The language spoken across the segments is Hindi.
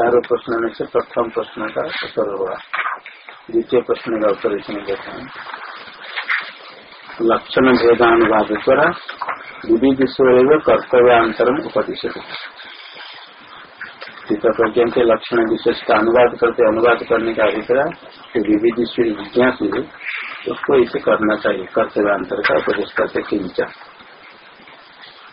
चारों प्रश्न में से प्रथम प्रश्न का उत्तर होगा द्वितीय प्रश्न का उत्तर इसमें देते हैं। लक्षण भेदानुवाद द्वारा विविध स्वर कर्तव्यांतरम उपदिशत। प्रज्ञा के लक्षण विशेष का अनुवाद करते, अनुवाद करने का अभिप्राय तो विविध जिज्ञास उसको इसे करना चाहिए, कर्तव्यांतर का उपदेश करते किंचा।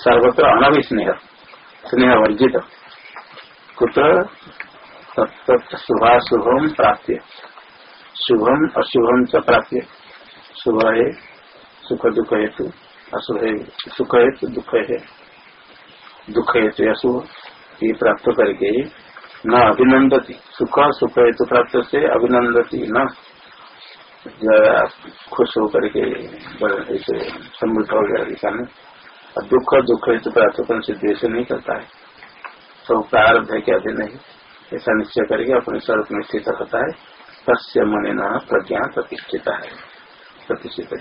सर्वत्र अनभिस्नेह स्नेह वर्जित शुभाशुभम प्राप्य, शुभम अशुभम च प्राप्य शुभ है सुख दुख हेतु अशुभ सुख हेतु दुख है दुख हेतु अशुभ ये प्राप्त करके न अभिनंदती सुख सुख हेतु प्राप्त से अभिनंदती न। खुश होकर के ऐसे समृद्ध हो गया किसान और दुख दुख हेतु से द्वेष नहीं करता है। तो प्रारब्ध है क्या नहीं। ऐसा निश्चय करके अपने स्वरूप में स्थित होता है। तस्य मन न प्रज्ञा प्रतिष्ठित है। प्रतिष्ठित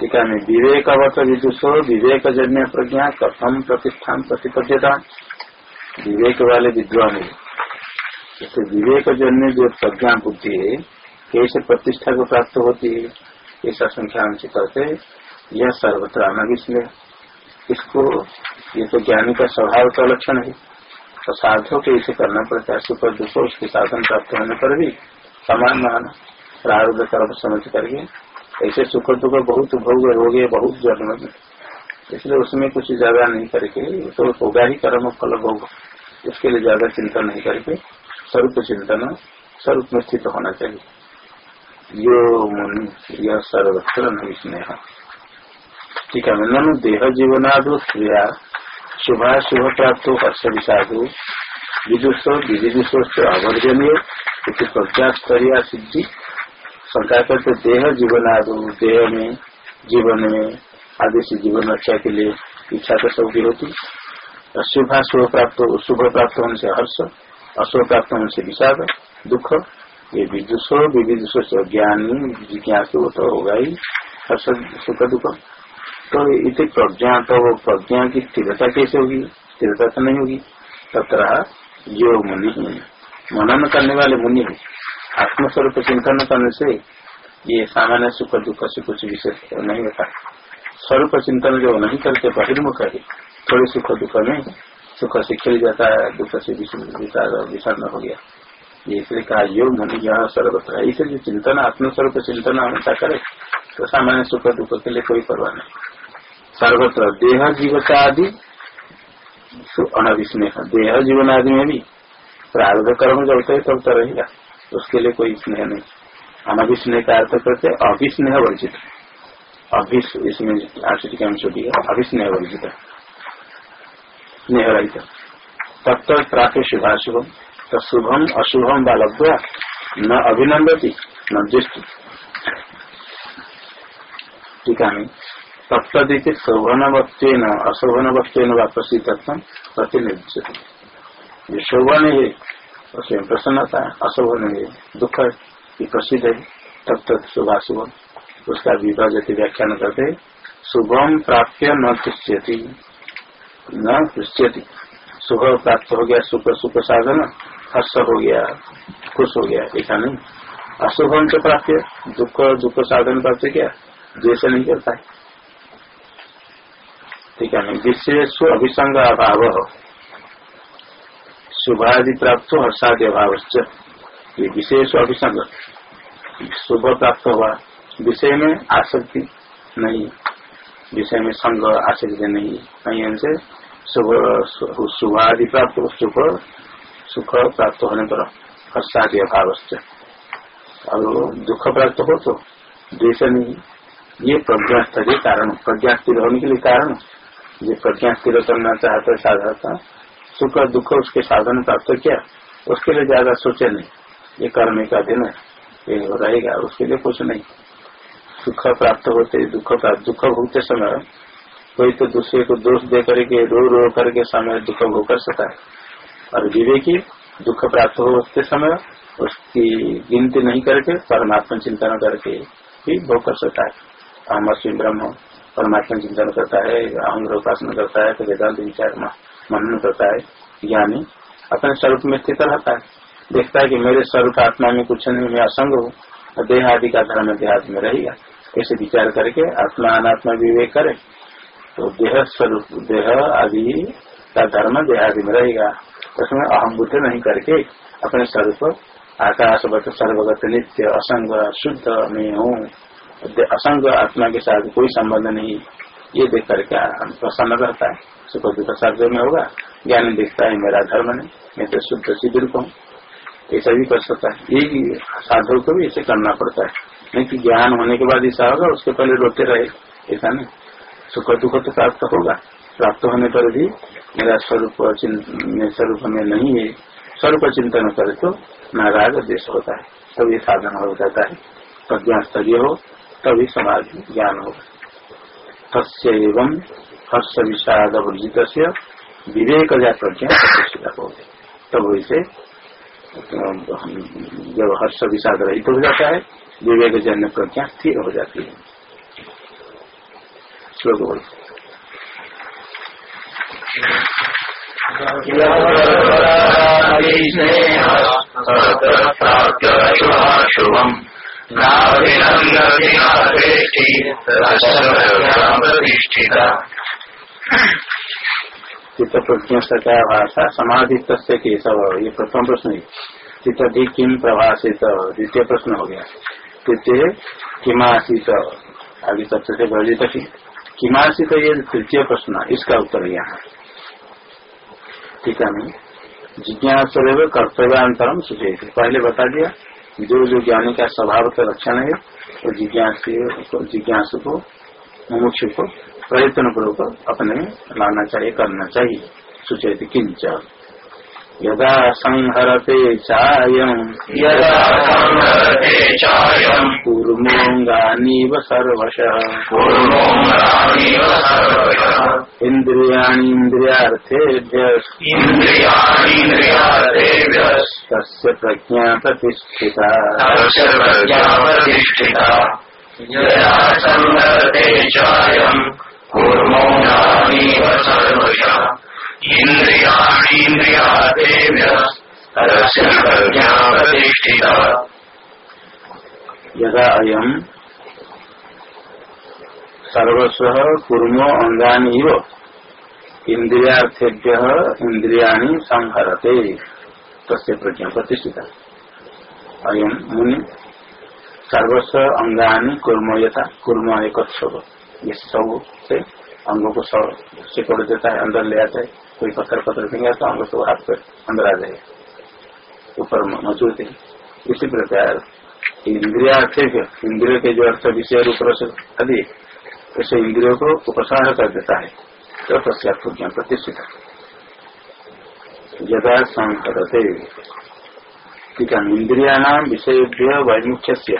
टीका में विवेकवत विदुषो विवेक जन्य प्रज्ञा, कथम प्रतिष्ठान प्रतिपद्यता। विवेक वाले विद्वान जैसे विवेक जन्य जो प्रज्ञा बुद्धि है कैसे प्रतिष्ठा को प्राप्त होती है ऐसा संख्या से करते यह सर्वत्र अनविस्मय इसको, ये तो ज्ञानी का स्वभाव का लक्षण है। तो साधो के इसे करना पड़ता है सुपर दुख उसके साधन प्राप्त होने पर भी समान माना, प्रारूप तरफ़ समझ करके ऐसे सुख दुख बहुत भोग हो गए बहुत जन्म में। इसलिए उसमें कुछ ज़्यादा नहीं करके तो होगा ही कर्म फल भोग। उसके लिए ज़्यादा चिंता नहीं करके, स्वरूप चिंतन, स्वरूप में स्थित होना चाहिए। यो मुनि यह सर्वत्र नहीं स्नेह। ठीक है ननु देह जीवनादु क्रिया शुभाशुभ प्राप्त हर्ष विषादु विदुष, विविदुष अवर्जनीय प्रज्ञा स्तरीय सिद्धि। शंका करते, देह जीवनादु, देह में, जीवन में आदि से जीवन रक्षा के लिए इच्छा तो सबकी होती। अशुभाशुभ प्राप्त हो शुभ प्राप्त होने से हर्ष अशुभ प्राप्त होने से विषाद, दुख ये विदुषो विविदुष ज्ञानी जिज्ञासु तो होगा ही सुख दुख। तो इसे प्रज्ञा तो प्रज्ञा की स्थिरता कैसे होगी? स्थिरता तो नहीं होगी। तथा जो मुनि मनन करने वाले मुनि है। आत्मस्वरूप चिंतन करने से ये सामान्य सुख दुख से कुछ विशेष नहीं होता। स्वरूप चिंतन जो नहीं करते, बहिर्मुख है। थोड़े सुख दुख में सुख से खिल जाता है, दुख से विषाद हो गया। इसलिए कहा योग मुनि यह सर्वत्र इसलिए चिंतन, आत्मस्वरूप चिंतन हमेशा करे? तो सामान्य सुख दुख के लिए कोई परवाह नहीं। सर्वत्र देह जीवता आदि अनविस्नेह देह, जीवन आदि में भी प्रारब्ध कर्म जब तक तब तो रहेगा। उसके लिए कोई स्नेह नहीं। अनभिस्नेह का अर्थ करते अभिस्नेह वर्जित। अभिस, इसमें आशिक छोटी है, अभिस्नेह वर्जित स्नेह रहित तत्व प्राप्त शुभाशुभम। तो शुभम अशुभम बालब्धा न अभिनंदती, न दृष्टि। टीका में तत्दी शोभन वस्तु अशोभन वस्तु व प्रसिद्धत्व प्रतिनिधि जो शोभन है उसमें प्रसन्नता है अशोभन है, दुख है प्रसिद्ध है तत्त शुभाशुभ, उसका विभाजती, व्याख्यान करते शुभम प्राप्य न तुष्यति न तुष्यति शुभ प्राप्त हो गया सुख सुख साधन। हर्ष हो गया, खुश हो गया, ऐसा नहीं। अशुभम से प्राप्त दुख दुख साधन प्राप्त क्या? द्वेष नहीं करता है। ठीक है, नहीं विशेष अभिसंग अभाव शुभादि प्राप्त हो, हर्षादि अभाव ये विशेष अभिसंग। शुभ प्राप्त हुआ, विषय में आसक्ति नहीं, विषय में संग आसक्ति नहीं कहीं हमसे शुभ शुभादि प्राप्त हो सुख सुख प्राप्त होने पर हर्षादि अभाव और दुख प्राप्त हो तो द्वेष नहीं ये प्रज्ञा स्थिर कारण प्रज्ञा स्थिर होने के लिए कारण। ये प्रज्ञा स्थिर करना चाहते साधारणता सुख दुख उसके साधन प्राप्त किया, उसके लिए ज़्यादा सोचे नहीं। ये कर्म का दिन है, ये रहेगा, उसके लिए कुछ नहीं। सुख प्राप्त होते, दुख प्राप्त, दुख भोगते समय कोई तो दूसरे को दोष दे करके रो रो करके समय दुख भोग कर सकता है। और विवेकी दुख प्राप्त होते समय, उसकी गिनती नहीं करके, परमात्मा चिंतन करके ही भोग कर सकता है। अहम ब्रह्म, परमात्मा चिंतन करता है अहंग उपासना करता है तो वेदांत विचार मनन करता है, ज्ञानी अपने स्वरूप में स्थित रहता है। देखता है कि मेरे स्वरूप आत्मा में कुछ नहीं, मैं असंग हूँ देह आदि का धर्म देहादि में रहेगा ऐसे विचार करके आत्मा अनात्मा विवेक करे तो देह स्वरूप, देह आदि का धर्म देहादि में रहेगा। उसमें अहम बुद्ध नहीं करके अपने स्वरूप आकाश सर्वगत नित्य, असंग, शुद्ध में हूँ। असंग आत्मा के साथ कोई संबंध नहीं। ये देख करके प्रसन्न रहता है। सुख दुख सर्व में होगा, ज्ञान देखता है, मेरा धर्म नहीं मैं तो शुद्ध सिद्ध हूँ। ऐसा भी कर सकता है। ये साधु को भी ऐसे करना पड़ता है। नहीं कि ज्ञान होने के बाद ऐसा होगा, उसके पहले रोते रहे। ऐसा नहीं। सुख दुख तो प्राप्त होगा। प्राप्त होने पर भी मेरा स्वरूप स्वरूप में नहीं है, स्वरूप चिंतन करे तो नाराज़ देश होता है। ये साधन हो जाता है। प्रज्ञा स्तरीय हो, तभी समाज ज्ञान होगा। तस्व हर्ष विषाद वर्जित विवेक या प्रज्ञा प्रतिष्ठित हो तब इसे जब हर्ष विषाद रहित हो जाता है विवेक जन्य प्रज्ञा स्थिर हो जाती है। श्लोक बोल शुभम चित्त सत्या भाषा समाधि तस्य केशव, ये प्रथम प्रश्न। है चित्त भी किम प्रभाषित द्वितीय प्रश्न हो गया। तृतीय किमासित? आगे सबसे से वर्जित किमासित ये तृतीय प्रश्न इसका उत्तर यहाँ ठीक में जिज्ञास कर्तव्यांतरम सुझे पहले बता दिया, जो जो ज्ञानी का स्वभाव का लक्षण है, वो जिज्ञास जिज्ञास को, मुमुक्ष को प्रयत्न पूर्वक अपने लाना चाहिए, करना चाहिए। सुचेत किंच यदा संहरते चायम। यदा संहरते चायम। कूर्मोऽङ्गानीव सर्वशः। कूर्मोऽङ्गानीव सर्वशः। इन्द्रियाणीन्द्रियार्थेभ्यः तस्य प्रज्ञा प्रतिष्ठिता। तस्य प्रज्ञा प्रतिष्ठिता। यदा संहरते चायम कूर्मोऽङ्गानीव सर्वशः। यदा अयम सर्वस्व कुर्मो अंगानी इंद्रियार्थेभ्य इंद्रियाणी संहरते, तस्य प्रज्ञा प्रतिष्ठिता। अयम मुनि, सर्वस्व अंगानी कुर्म यथा, कुर्म एक ये सबसे अंगों को सब सिकोड़ देता है अंदर ले आता है कोई पत्थर पत्थर फेंगे तो अंग को हाथ पर अंदर आ जाए ऊपर मौजूद है। इसी प्रकार इंद्रियार्थ इंद्रियों के जो अर्थ विषय रूप आदि ऐसे इंद्रियों को उपसार कर देता है। तो पश्चात प्रज्ञा प्रतिष्ठित यदा है इंद्रिया नाम विषय वैमुख्य से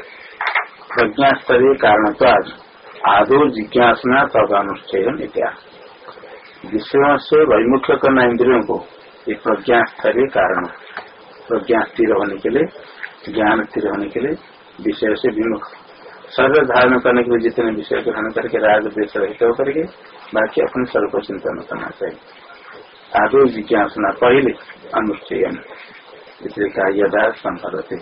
प्रज्ञा स्तरीय कारण आदो जिज्ञासना तद अनुष्ठेयन विषयों से वैमुख्य करना इंद्रियों को ये प्रज्ञा स्थैर्य कारण प्रज्ञा स्थिर होने के लिए ज्ञान स्थिर होने के लिए विषय से विमुख सर्व धारण करने के लिए जितने विषय ग्रहण करके राग देश रहित होकर के बाकी अपने सर्व को चिंतन करना चाहिए आदो जिज्ञासना पहले अनुष्ठेयन इसलिए कहा यदा संभवते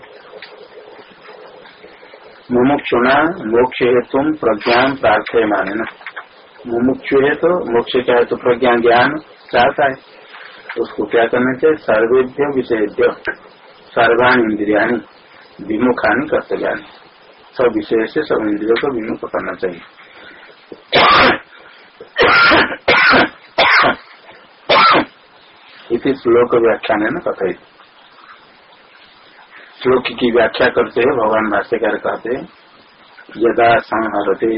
मुमुक्षुणा मोक्ष हेतु प्रज्ञा प्रार्थय माने ना मुमुक्षु है तो मोक्ष क्या है तो प्रज्ञा ज्ञान चाहता है उसको क्या करना चाहिए? सर्वेद्य विषय सर्वाणी इंद्रिया विमुखानी कर्तव्यानी। सब विषय से सब इंद्रियों को विमुख करना चाहिए। इसी श्लोक व्याख्यान है ना कथित श्लोक की व्याख्या करते हैं, भगवान भाष्यकार कहते हैं, यदा संहरते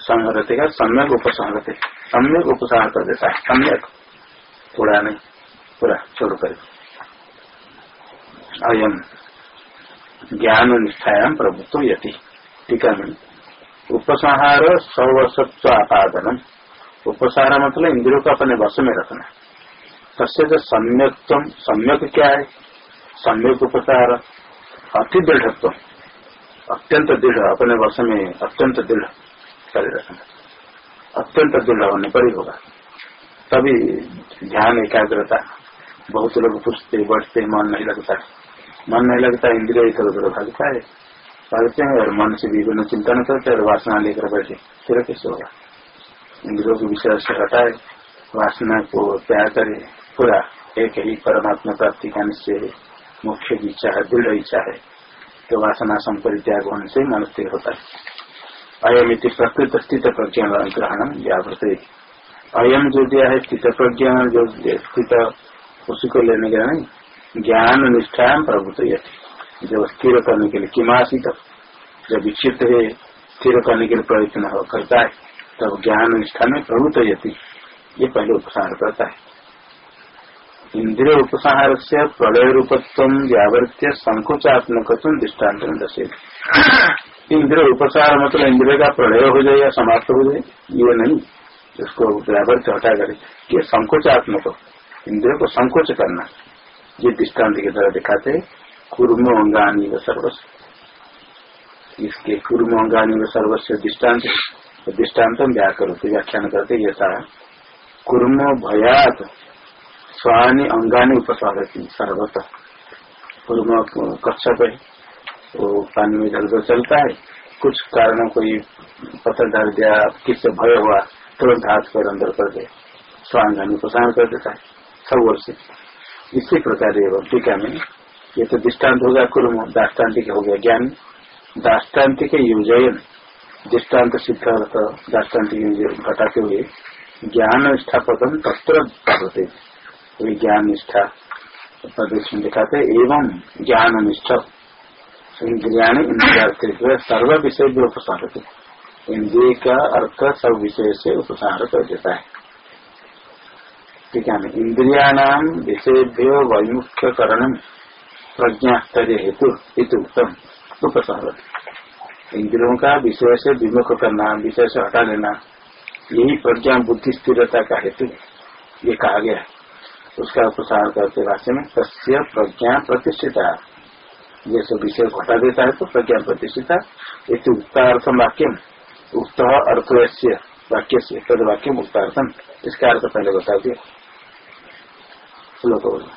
संहरते का सम्यक उपसंहरते सम्यक उपसंहार कर देता है, सम्यक। थोड़ा नहीं, पूरा छोड़ कर अयम ज्ञान निष्ठायाम प्रभुत्व यति। टीका में उपसंहार सवसत्व आपादन उपसंहार मतलब इंद्रियों को अपने वश में रखना। सबसे जो सम्यक सम्यक क्या है? सम्यक उपसार अति दृढ़त्व अत्यंत दृढ़, अपने वर्ष में, अत्यंत दृढ़। रखना अत्यंत दुर्लभ होने पर ही होगा। तभी ध्यान, एकाग्रता, बहुत लोग पूछते, बढ़ते, मन नहीं लगता। मन नहीं लगता, इंद्रिय इधर उधर भागता है भागते हैं और मन से विभिन्न चिंतन करते और वासना लेकर बैठे। फिर कैसे होगा? इंद्रियों के विषय से हटाए, वासना को त्याग करे, पूरा एक ही परमात्मा प्राप्ति का निश्चय मुख्य इच्छा है, दृढ़ इच्छा है तो वासना संपरित्याग होने से मन स्थिर होता है। अयम प्रकृत स्थित प्रज्ञा ग्रहण व्यावृत। अयम जो दिया है स्थित प्रज्ञा जो स्थित उसी को लेने का नहीं ज्ञान निष्ठा प्रभुत्व जो स्थिर करने के लिए किमासित जब विक्षिप्त है, स्थिर करने के लिए प्रयत्न करता है, तब ज्ञान निष्ठा में प्रभुत्व यति ये पहले उपसार करता है। इंद्रिय उपसार से प्रलय रूपत्व व्यावृत्य संकोचात्मक दृष्टांत दर्शित इंद्र उपसार मतलब इंद्र का प्रलय हो जाए या समाप्त हो जाए, ये नहीं। इसको ड्राइवर से हटा करे ये संकोचात्मक हो। इंद्र को संकोच करना। ये दृष्टांत की तरह दिखाते कुर्म अंगानी व सर्वस्व। इसके कुर्म अंगानी व सर्वस्व दृष्टांत दृष्टांत व्याकर व्याख्यान करते यथा कुर्म भयात स्वानी अंगानी उपसार सर्वत। कुर्म कच्छप है वो पानी में इधर उधर चलता है। कुछ कारणों कोई पत्थर डाल दिया किससे भय हुआ, तुरंत हाथ पर अंदर कर दे। स्वांगानी प्रसारण कर देता है, सब वर्ष इसी प्रकार टीका में ये तो दृष्टांत हो गया कुरुम दाष्टान्तिक हो गया ज्ञान। दाष्टान्तिक योजयन। दृष्टांत सिद्ध दाष्टान्तिक घटाते हुए ज्ञान पदम तत्र होते ज्ञान निष्ठा प्रदेश में दिखाते एवं ज्ञान निष्ठा। इंद्रिया इंद्रिया सर्व विषय भी उपसार इंद्रिय का अर्थ सब विषय से उपसार कर देता है। ठीक है इंद्रियाणाम विषयभ्यो वैमुख्यकरण प्रज्ञास्तर्य हेतु हेतु उत्तम उपसार इंद्रियों का विषय से विमुख करना, विषय से हटा लेना, यही प्रज्ञा बुद्धि स्थिरता का हेतु ये कहा गया उसका उपसार करते भाष्य में सस्य प्रज्ञा प्रतिष्ठिता। ये सब विषय घटा देता है तो प्रज्ञा प्रतिष्ठिता एक उत्तार्थम वाक्यम उक्त अर्थ वाक्य से तद वाक्यम उत्तार्थम इसका अर्थ पहले बता दिया। श्लोक बोलो।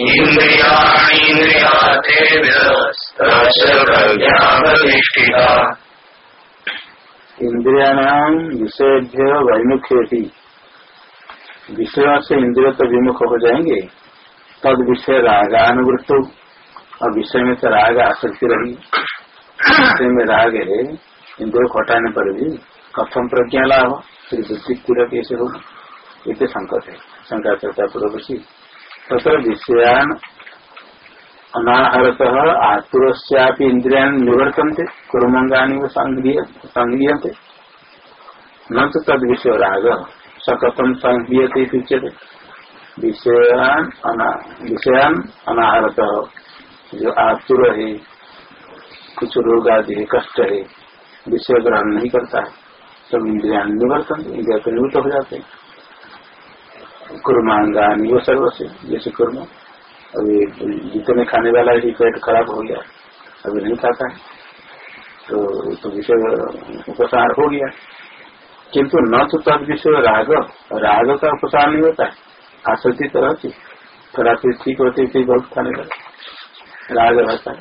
इंद्रिया इंद्रियाणाम विषयभ्य वैमुख्य विषय से इंद्रिय तो विमुख हो जाएँगे, तद विषय रागानुवृत्त। और विषय में तो राग आसक्ति रही। विषय में राग है, इंद्रिय को हटाने पर भी कथम प्रज्ञा लाभ फिर बुद्धि पूरा कैसे होगी? ये संकट है। शंका चर्चा पूर्व तथा विषयान अनाहरत आतुरस्यापि इंद्रिया निवर्तनते कुरमंगानी संघीयते न तो तद विषय राग। सकथम संघीयते उच्यते। विषयान विषयान अनाहरत। जो आतुर है, कुछ रोग आदि है, कष्ट है, विषय ग्रहण नहीं करता है। सब इंद्रिया निवर्तन इंद्रिया तो निवृत्त हो जाते हैं। कुर्मांगा वो सर्वस्व, जैसे कुर्म। अभी जितने खाने वाला है पेट खराब हो गया। अभी नहीं खाता है। तो तो विषय उपसार हो गया। किंतु न तो तद विषय राग राग का उपसार नहीं होता है। आसक्ति तो रहती थोड़ा फिर ठीक होती थी बहुत खाने का राग रहता है।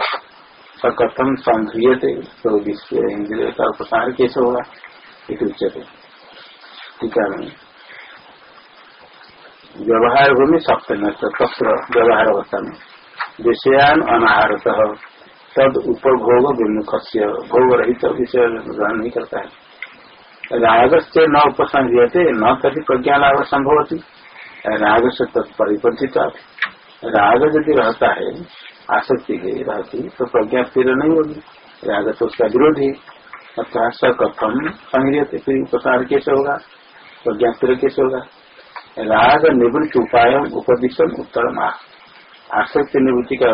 और कथम संक्रिय थे तो विश्व इंद्रिय का उपसार कैसे होगा? एक उच्चते। ठीक है व्यवहार भूमि सप्तम तत्र व्यवहार अवस्था में विषयान अनाहारत, तद उपभोग विमुख से भोग रहित विषय ग्रहण नहीं करता है। राग से न उपसंहते न तभी प्रज्ञा लाभ संभवती राग से तत्परिवर्तित राग यदि रहता है, आसक्ति के रहती तो प्रज्ञा स्थिर नहीं होगी। राग तो उसका विरोधी अर्थात स कथम संग्रहते फिर उपसार कैसे होगा? प्रज्ञा स्थिर कैसे होगा? राग निवृत्ति उपाय उपदिशन उत्तर आसक्ति निवृत्ति का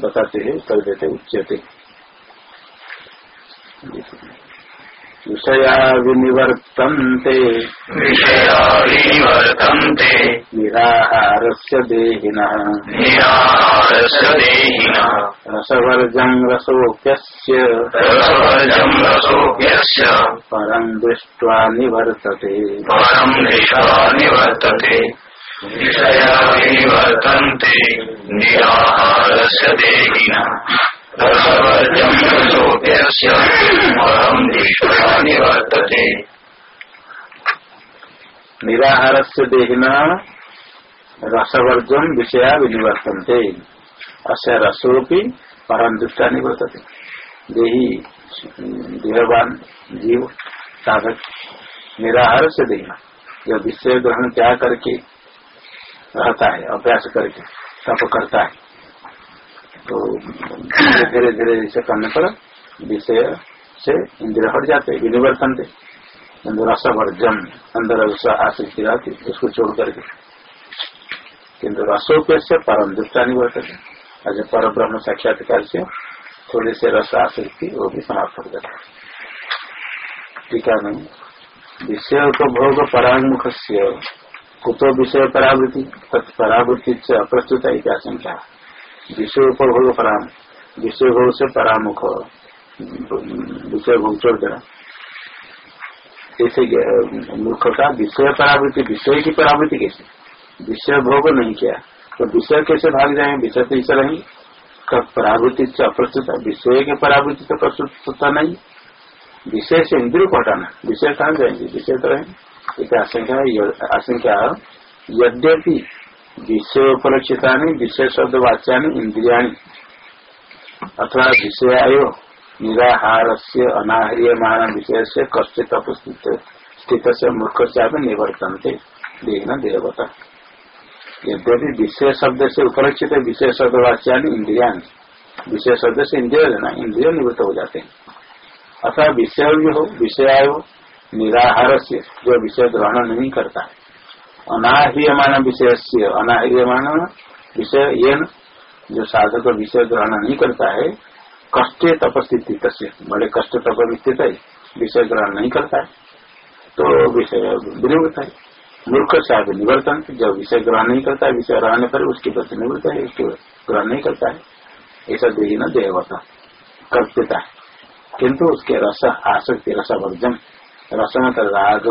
बताते हैं कर देते उच्चते विषया विनिवर्तन्ते विषया विनिवर्तन्ते निराहारस्य देहिनः। निराहारस्य देहिनः। रसवर्जम् रसोऽप्यस्य। रसवर्जम् रसोऽप्यस्य। परम् दृष्ट्वा निवर्तते। परम् दृष्ट्वा निवर्तते। विषया विनिवर्तन्ते निराहारस्य देहिनः। निवर्तते निराहारस्य देहिना रसवर्जम विषया विनिवर्तन्ते। अस्य रसोपि परम दुष्टा निवर्तते। देही, देहवान जीव साधक निराहार से देना जो विषय ग्रहण त्याग करके रहता है, अभ्यास करके, तप करता है तो धीरे धीरे जैसे करने पर विषय से इंद्रिय हट जाते, विनिवर्तन थे रस वर्जन अंदर आसक्ति रहती उसको छोड़ करके। किन्तु रसोपे से परम दृष्टा निवर्तन और जब पर ब्रह्म साक्षात्कार से थोड़े से रस आसक्ति वो भी समाप्त हो जाता। है टीका नहीं? विषय उपभोग परामुख से कुतो विषय परावृत्ति तत्परावृत्ति से अप्रस्तुत आशंका विषय उपभोग पराम विषय भोग से परामुख विषय भोग छोड़ देना जैसे मूर्ख का विषय परावृत्ति विषय की परावृत्ति कैसे? विषय भोग नहीं किया। तो विषय कैसे भाग जाए? विषय तो ऐसा नहीं कब परावृत्ति से अप्रस्तुत विषय के परावृत्ति से प्रस्तुतता नहीं। विषय से इंद्रिय को हटाना। विषय कहाँ जाएँगे विषय तो रहेंगे। आशंका आशंका यद्यपि विषय उपलक्षिता विषय शब्द इंद्रिया अथवा विषय निराहार से अनाहरियमान विषय से कष्टित उपस्थित स्थित से मूर्ख से निवर्तनते। देखना देवता। यद्यपि विषय शब्द से उपलक्षित, विषय शब्द इंद्रिया विषय शब्द से इंद्रिय लेना इंद्रिय निवृत्त हो जाते हैं। अथवा विषय भी हो विषय हो निराहार से जो विषय ग्रहण नहीं करता है। अनाह्रियमान विषय से अनाह्रियमान विषय ये जो साधक विषय ग्रहण नहीं करता है, कष्ट तपस्थिति तस्य, बड़े कष्ट तप स्थित है विषय ग्रहण नहीं करता है। तो विषय विनिवृत्त है। मूर्ख से आगे निवर्तन, जब विषय ग्रहण नहीं करता है विषय रहने पर उसके प्रति निवृत्त है, उसके ग्रहण नहीं करता है। ऐसा देही न देवता कर देता है। किंतु उसके रस, आसक्ति रस मतलब राग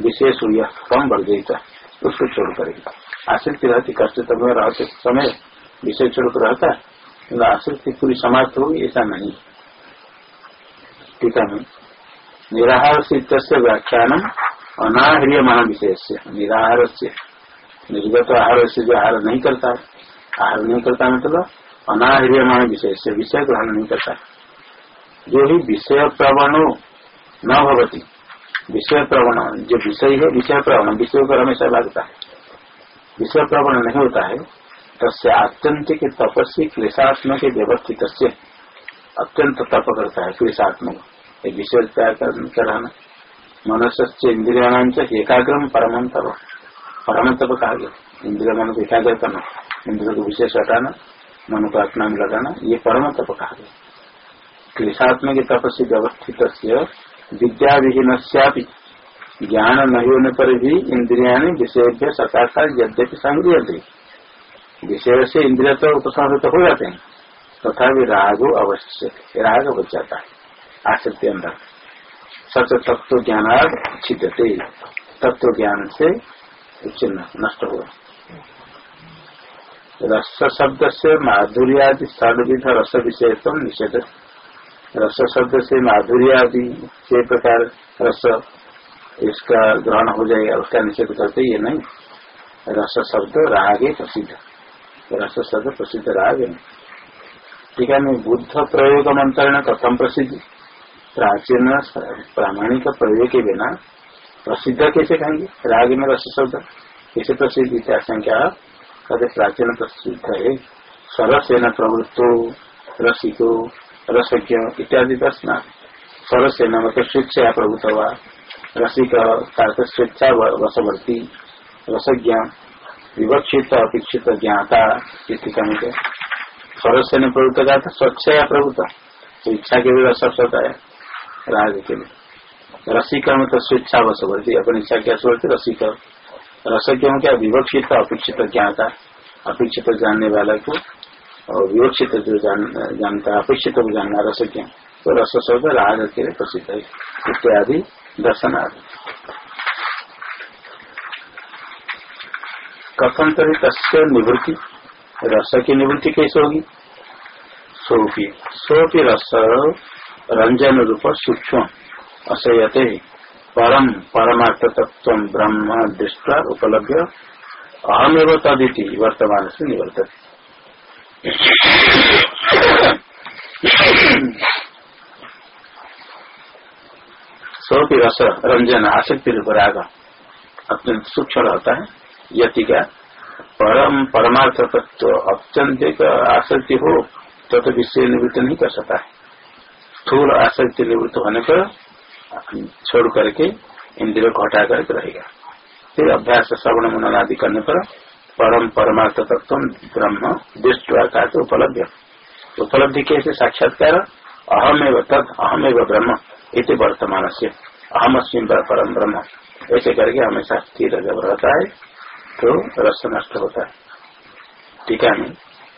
विशेष हुआ कम बढ़ जाता उसको छोड़ करेगा। आसक्ति रहती तब में रहते समय विषय छोड़कर रहता है। आसक्ति पूरी समाप्त होगी, ऐसा नहीं। टीका में निराहार से व्याख्यान अनाहरिय मान विषय से निराहार से निर्गत आहार से जो आहार नहीं करता है, आहार नहीं करता मतलब अनाहरिय मान विषय से विषय ग्रहण नहीं करता। जो ही विषय प्रवणो न भवती विषय प्रवण जो विषय है विषय प्रवण विषय पर हमेशा लगता है। विषय प्रवण नहीं होता है, तस्य आत्यंतिक तपस्वी क्लेशात्मक व्यवस्थित अत्यंत तप करता है, क्लेशात्मक। विषय कराना। मनुष्य इंद्रिया एकाग्रम परम तप। परम तप कहा गया? इंद्रिय मन को एकाग्र करना इंद्र को विशेष हटाना, मन को आत्मा में लगाना, ये परम तप कहा गया। क्लेशात्मक तपस्वी व्यवस्थित विद्या विहीन ज्ञान नहीं होने पर भी इंद्रिया विषय सकाशा यद्यपि संग्रिय विषय से इंद्रिय तो उपसंहृत हो जाते हैं तथा भी रागो अवश्य राग बच जाता है। आसक्ति अंदर सच तत्व ज्ञान छिदते तत्व ज्ञान से चिन्ह नष्ट हुआ। रस शब्द से माधुर्यादि षडविध रस विषय तो निषेध। रस शब्द से माधुर्यादि के प्रकार रस इसका ग्रहण हो जाएगा, उसका निषेध करते ये नहीं। रस शब्द राग है प्रसिद्ध। रस शब्द प्रसिद्ध राग है। ठीक है नहीं बुद्ध प्रयोग मंत्रण कथम प्रसिद्ध। प्राचीन प्रामाणिक प्रयोग के बिना प्रसिद्ध कैसे कहेंगे? राग में रस शब्द कैसे प्रसिद्ध? संख्या कहते प्राचीन प्रसिद्ध है। सरसेन प्रवृत्तो, रसिको रसज्ञ इत्यादि दर्शना सरसेन मतलब स्वेच्छा प्रभुत हुआ रसिक स्वेच्छा वशवर्ती रसज्ञ विवक्षित अपेक्षित ज्ञाता इति कहेंगे सरस्य ने प्रभुत्व कहा था स्वच्छ या प्रभुता तो इच्छा के भी रस होता है। राग के लिए रसिक मतलब स्वेच्छा बस बढ़ती अपनी इच्छा क्या सोचती रसिक। रसज्ञ क्यों क्या? विवक्षित अपेक्षित ज्ञाता। अपेक्षित जानने वाला को और विवक्षित जो जान, जानता है अपेक्षित को जानना रस क्या? तो रस शब्द राग के लिए प्रसिद्ध है। इत्यादि दर्शन आदि। कथन तरी तस्य निवृत्ति। रस की निवृत्ति कैसे होगी? सोपी। सोपी रस रंजन रूप सूक्ष्म असयते। परम परमार्थ तत्व ब्रह्म दृष्टा उपलब्ध अहमेव तदिति वर्तमान से निवर्त सोपी रस, रंजन, आसक्ति रूप राग अत्यंत सूक्ष्म रहता है यति का परम परमार्थ तत्व अत्यंत आसक्ति हो तो तो विषय निवृत्त नहीं कर सकता है। स्थूल आसक्ति निवृत्त होने पर छोड़ करके इंद्रियों को हटा करके रहेगा। फिर अभ्यास, श्रवण, मनन आदि करने पर परम परमार्थ तत्व ब्रह्म दृष्ट आकार उपलब्ध उपलब्धि कैसे साक्षात्कार? अहमेव तद अहमेव ब्रह्म इति वर्तमान से अहम परम ब्रह्म। ऐसे करके हमेशा स्थिर जब रहता है तो रस नष्ट होता है। टीका में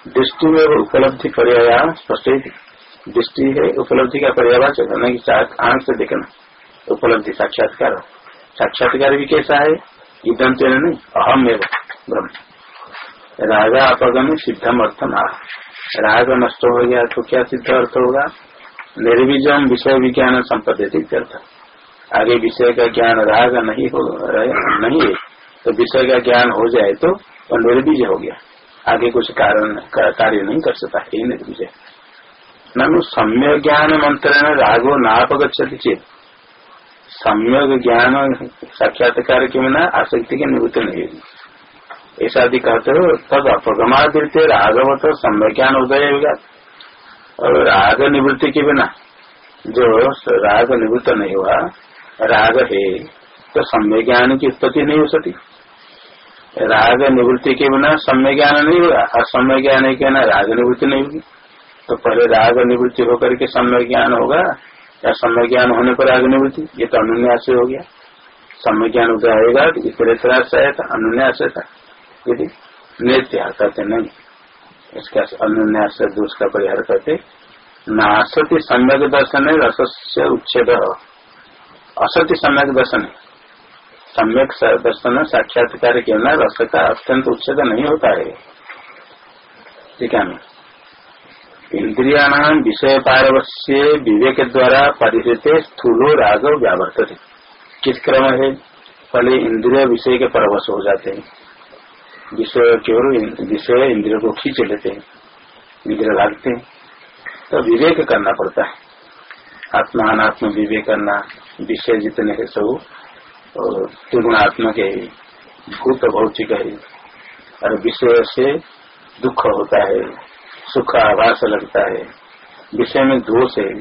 दृष्टि में उपलब्धि पर्याया स्पष्ट दृष्टि है, उपलब्धि का पर्यावाचक नहीं कि आँख से देखना। उपलब्धि साक्षात्कार। साक्षात्कार भी कैसा है? तेन नहीं अहम एवं ब्रह्म रागा अपगम सिद्धम अर्थम आ राग नष्ट हो गया तो क्या सिद्ध अर्थ होगा? निर्विजम विषय विज्ञान संपत्ति आगे विषय का ज्ञान राग नहीं हो, रहे नहीं है तो विषय का ज्ञान हो जाए तो वह निर्बीज हो गया। आगे कुछ कारण कार्य नहीं कर सकता है। निर्बीज ननु सम्य ज्ञान मंत्र रागो नापगछति चेत। सम्यक ज्ञान साक्षात्कार के बिना आसक्ति की निवृत्ति नहीं होगी। ऐसा यदि कहते हो, तब अपगमादित्य रागवत सम्य ज्ञान उदय होगा और राग निवृत्ति के बिना जो राग निवृत्त नहीं हुआ, राग है तो सम्य ज्ञान की उत्पत्ति नहीं हो सकती राग निवृत्ति के बिना सम्य ज्ञान नहीं होगा और सम्य ज्ञान है कहना राग निवृत्ति नहीं होगी। तो पहले राग निवृत्ति होकर के सम्य ज्ञान होगा, या सम्य ज्ञान होने पर राग निवृत्ति, ये तो अनुन्यास हो गया। सम्य ज्ञान उदय होगा तो इतरेतराश्रय था अनुन्यास था यदि नृत्य कहते नहीं। इसका अनुन्यास दोष का परिहार करते। नासती सम्यक दर्शन है रस से उच्छेद। असत्य सम्यक दर्शन। सम्यक दर्शन, साक्षात्कार के ना रस का अत्यंत उच्छेद नहीं होता है। ठीक है इंद्रिया विषय पारवश्य विवेक द्वारा परिहृत स्थूलो राग व्यावर्त किस क्रम है? पहले इंद्रिय विषय के परवश हो जाते हैं। विषय केवल विषय इंद्रियों को खींच लेते हैं इंद्रिय लागते हैं। तो विवेक करना पड़ता है। आत्मा अनात्म विवेक करना, विषय जितने हैं सब त्रिगुणात्मक है, भूत भौतिक है, और विषय से दुख होता है, सुख आभास लगता है। विषय में दोष है,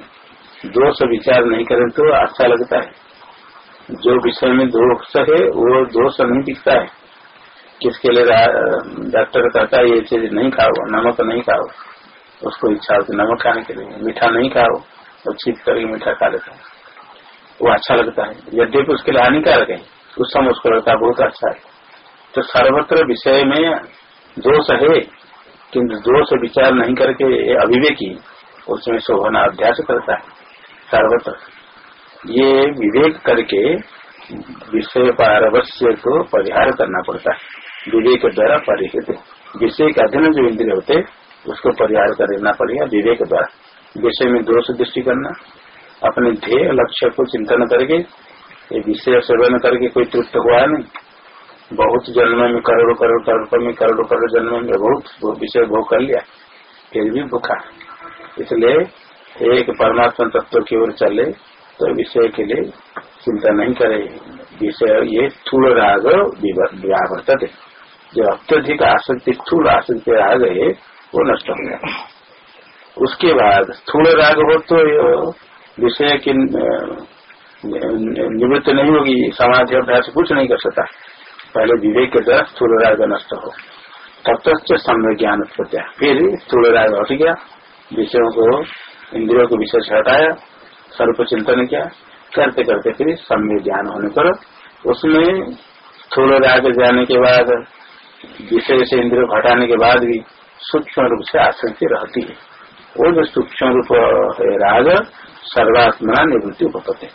दोष विचार नहीं करें तो अच्छा लगता है। जो विषय में दोष है, वो दोष नहीं दिखता है। किसके लिए डॉक्टर कहता है, ये चीज़ नहीं खाओ, नमक नहीं खाओ। उसको इच्छा होती नमक खाने के लिए। मीठा नहीं खाओ तो छिप करके मीठा खा लेता है। वो अच्छा लगता है। यद्यपि उसके लिए हानिकारक है, उस समय उसको लगता है बहुत अच्छा है। तो सर्वत्र विषय में दोष है, किंतु दोष विचार नहीं करके अविवेकी उसमें शोभना अभ्यास करता है, सर्वत्र। ये विवेक करके विषय पारवश्य को परिहार करना पड़ता है। विवेक द्वारा परिहित विषय के अधीन जो इंद्रिय होते, उसको परिहार करना पड़ेगा विवेक द्वारा। विषय में दोष दृष्टि करना, अपने ध्येय लक्ष्य को चिंतन करके, ये विषय सेवन करके कोई तृप्त हुआ नहीं। बहुत जन्म में, करोड़ करोड़ करोड़ में, करोड़ करोड़ जन्म में बहुत विषय भोग कर लिया, फिर भी भूखा। इसलिए एक परमात्मा तत्व की ओर चले तो विषय के लिए चिंता नहीं करे। विषय ये स्थूल राग व्यावर्त जो अत्यधिक आसक्ति, स्थूल आसक्ति राग है वो नष्ट हो गया। उसके बाद स्थूल राग हो तो विषय की निवृत्ति नहीं होगी, समाधि अभ्यास कुछ नहीं कर सकता। पहले विवेक के द्वारा स्थूल राग नष्ट हो। तब तक सम्य ज्ञान उत्पत्तिया फिर स्थूल राग हट गया। विषयों को, इंद्रियों को विषय से हटाया। सर्व चिंतन किया। करते करते फिर सम्य ज्ञान होने पर उसमें स्थूल राग जाने के बाद विषय से इंद्रियों हटाने के बाद भी सूक्ष्म रूप से आसक्ति रहती है। वो जो सूक्ष्म रूप है राग, सर्वात्मना निवृत्ति उपपते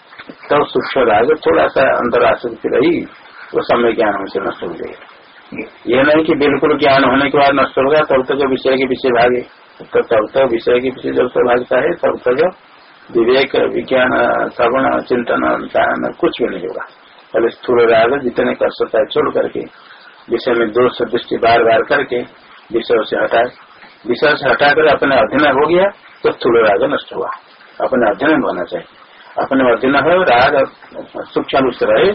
तो सूक्ष्म राग थोड़ा सा अंतर आसक्ति रही, वो समय ज्ञान से नष्ट हो जाएगा। ये नहीं कि बिल्कुल ज्ञान होने के बाद नष्ट होगा तब तक विषय के पीछे भागे। तो तब तक विषय के पीछे जब तक भागता है, तब तक विवेक, विज्ञान श्रवण चिंतन कुछ भी नहीं होगा। पहले स्थूल राग जितने कर सकता है छोड़ करके विषय में दोष दृष्टि बार बार करके विषय से हटाए। विषय से हटाकर अपने अध्ययन हो गया तो स्थूल राग नष्ट हुआ। अपने अध्ययन में होना चाहिए। अपने अध्ययन हो, राग सूक्ष्म रूप से रहे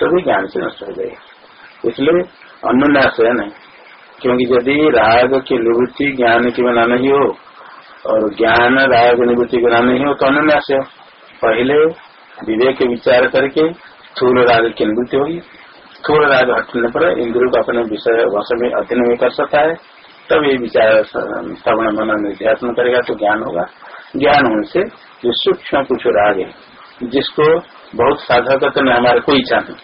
तो भी ज्ञान से नष्ट हो जाएगा इसलिए अनुन्यासय नहीं। क्योंकि यदि राग की निवृत्ति ज्ञान की बना नहीं हो, और ज्ञान राग निवृत्ति बना नहीं हो तो अनुन्यास है। पहले विवेक विचार करके स्थूल राग की निवृत्ति होगी। स्थूल राग हटने पर इंद्र को अपने विषय वश में अध्ययन में कर सकता है तब ये विचार श्रवण मन निर्ध्यात्म करेगा तो ज्ञान होगा। ज्ञान होने से जो सूक्ष्म कुछ राग है, जिसको बहुत साधक तो नहीं हमारे कोई इच्छा नहीं,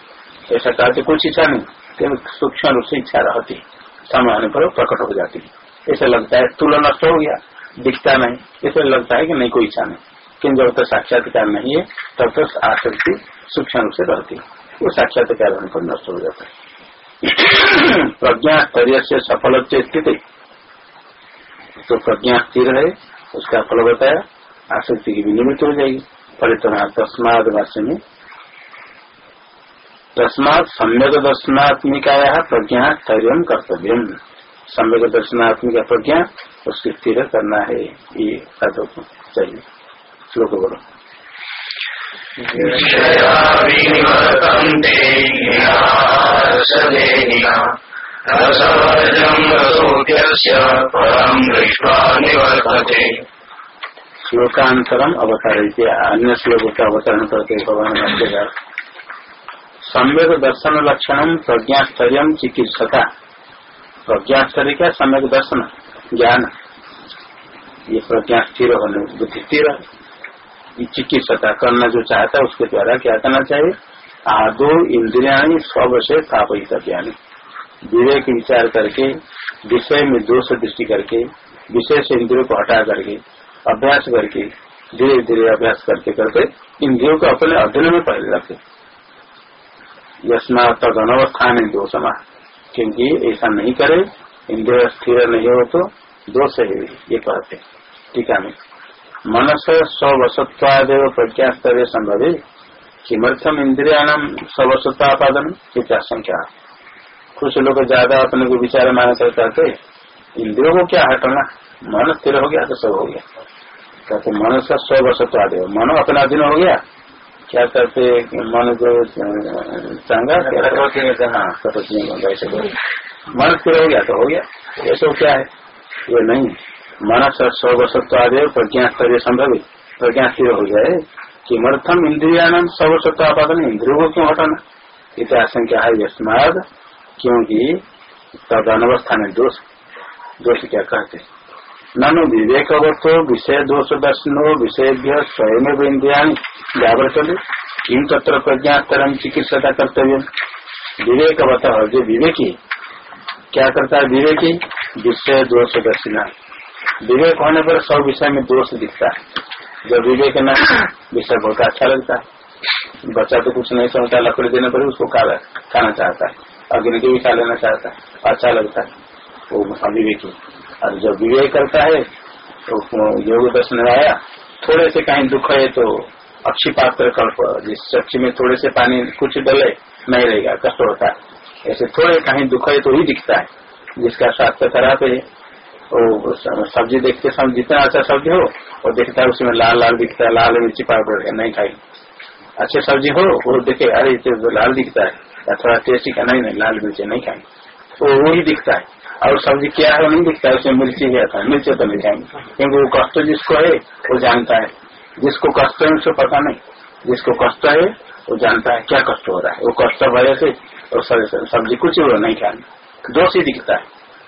ऐसा कहते कुछ इच्छा नहीं क्योंकि सूक्ष्म रूप से इच्छा रहती समय आने पर प्रकट हो जाती है। ऐसा लगता है तुलन नष्ट हो गया, दिखता नहीं, ऐसा लगता है कि नहीं, कोई इच्छा नहीं। किन जब तक साक्षात्कार नहीं है, तब तक आसक्ति सूक्ष्म रूप से रहती है। वो साक्षात्कार पर नष्ट हो जाता है। प्रज्ञा स्तरीय से सफल स्थित। तो प्रज्ञा स्थिर है, उसका फल बताया, आसक्ति की भी निमित्त हो जाएगी। परितना तस्माद भाष्य में तस्मात सम्यक दर्शनात्मिकाया प्रज्ञा स्थर्य कर्तव्य सम्यक दर्शनात्मिका प्रज्ञा, उसकी स्थिर करना है। ये चाहिए श्लोक बोलो श्लोकांतरम अवतारित अन्य श्लोक का अवतरण करके भगवान सम्यक दर्शन लक्षण प्रज्ञास्तर्य चिकित्सता प्रज्ञास्तर्य क्या सम्यक दर्शन ज्ञान ये प्रज्ञा स्थिर होने बुद्धि स्थिर चिकित्सता करना जो चाहता है उसके द्वारा क्या करना चाहिए? आदो इंद्रिया स्व से स्थापित ज्ञान विवेक विचार करके, विषय में दोष दृष्टि करके विषय से इंद्रियों को हटा करके, अभ्यास करके, धीरे धीरे अभ्यास करते करते इंद्रियों को अपने अध्ययन में पहले रखे यशना तद अनवस्थान दोषमा। क्योंकि ऐसा नहीं करे, इंद्रिय स्थिर नहीं हो तो दोष है ये कहते टीका में मनस स्वसत्वादेव प्रज्ञा स्तरीय संभव। है किमर्थम इंद्रियाणाम स्वसत्वापादन क्या संख्या कुछ लोग ज़्यादा अपने को विचार मानकर करते इंद्रियों को क्या हटाना? मन स्थिर हो गया तो सब हो गया। कहते मन से स्व वसत्व आदि मन अपना अधीन हो गया? क्या करते मन जो चांगा हाँ? मन स्थिर हो गया तो हो गया। ऐसा क्या है? ये नहीं। मन से स्व वसत्व आदि प्रज्ञा स्तरीय संभव। प्रज्ञा स्थिर हो जाए कि मर्थम इंद्रिया नाम सर्वसत्व आपादन इंद्रियों को क्यों हटाना। इतना आशंका है यस्माद, क्योंकि तद अनवस्था में दोष। दोष क्या कहते ननु विवेकवतो विषय दोष दर्शनो विषय स्वयं इंद्रिया व्यावर्तन किम तत्र प्रज्ञा तरम चिकित्सा कर्तव्य? विवेकवत, जो विवेकी। क्या करता है विवेकी? विषय दोष दर्शिना विवेक होने पर सब विषय में दोष दिखता है। जब विवेक न विषय बहुत अच्छा लगता है। बच्चा तो कुछ नहीं समझता, लकड़ी देने पर उसको खाना चाहता है। अग्नि के भी खा लेना चाहता है। अच्छा लगता है। वो अविवेकी। और जब विवेक करता है तो योग दर्शन आया, थोड़े से कहीं दुख है तो अच्छी पात्र कल्प, जिस सच्ची में थोड़े से पानी कुछ डले, नहीं रहेगा, कष्ट होता है। ऐसे थोड़े कहीं दुख है तो ही दिखता है। जिसका स्वास्थ्य खराब है सब्ज़ी देखते समय जितना अच्छा सब्ज़ी हो, वो देखता है उसमें लाल लाल दिखता है, लाल मिर्ची पाउडर है नहीं खाई। अच्छे सब्ज़ी हो, वो देखे, अरे तो लाल दिखता है थोड़ा टेस्टी का नहीं नहीं लाल मिर्ची नहीं खाएँगे तो वो ही दिखता है। और सब्ज़ी क्या है नहीं दिखता है, उसमें मिर्ची ही आता है था मिर्ची तो नहीं खाएँगे। क्योंकि वो कष्ट जिसको है, वो जानता है। जिसको कष्ट है उसको पता नहीं। जिसको कष्ट है, वो जानता है क्या कष्ट हो रहा है। वो कष्ट वजह से, और सब्ज़ी कुछ नहीं खाएँगे। दोष ही दिखता है।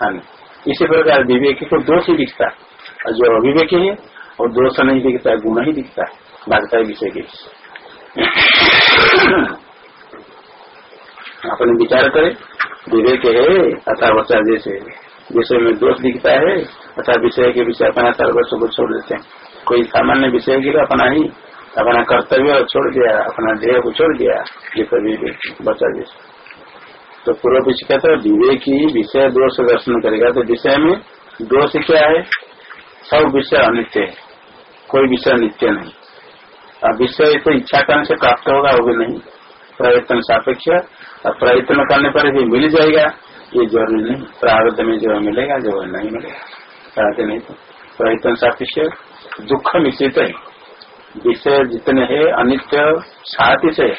हाँ इसी प्रकार विवेकी को दोष ही दिखता है। और जो अविवेकी है, वो दोष नहीं दिखता है गुण ही दिखता भागता है विषय के अपने विचार करें, विवेक है अथा बच्चा जैसे विषय में दोष दिखता है, अथा विषय के विषय अपना सर्वस्व को छोड़ देते हैं। कोई सामान्य विषय के लिए अपना ही, अपना कर्तव्य छोड़ दिया, अपना देह को छोड़ दिया, ये विवेक बच्चा जैसे तो पूर्व पीछे कहते विवेक ही विषय दोष दर्शन करेगा। तो विषय में दोष क्या है? सब विषय अनित्य है। कोई विषय नित्य नहीं। अब विषय तो इच्छा करने से प्राप्त होगा, वो भी नहीं। प्रयत्न सापेक्ष और प्रयत्न करने पर भी मिल जाएगा, ये ज़रूरी नहीं। प्रारब्ध में जो मिलेगा, जो नहीं मिलेगा। नहीं तो प्रयत्न सापेक्ष दुख मिश्रित है। विषय जितने है, अनित्य साथ से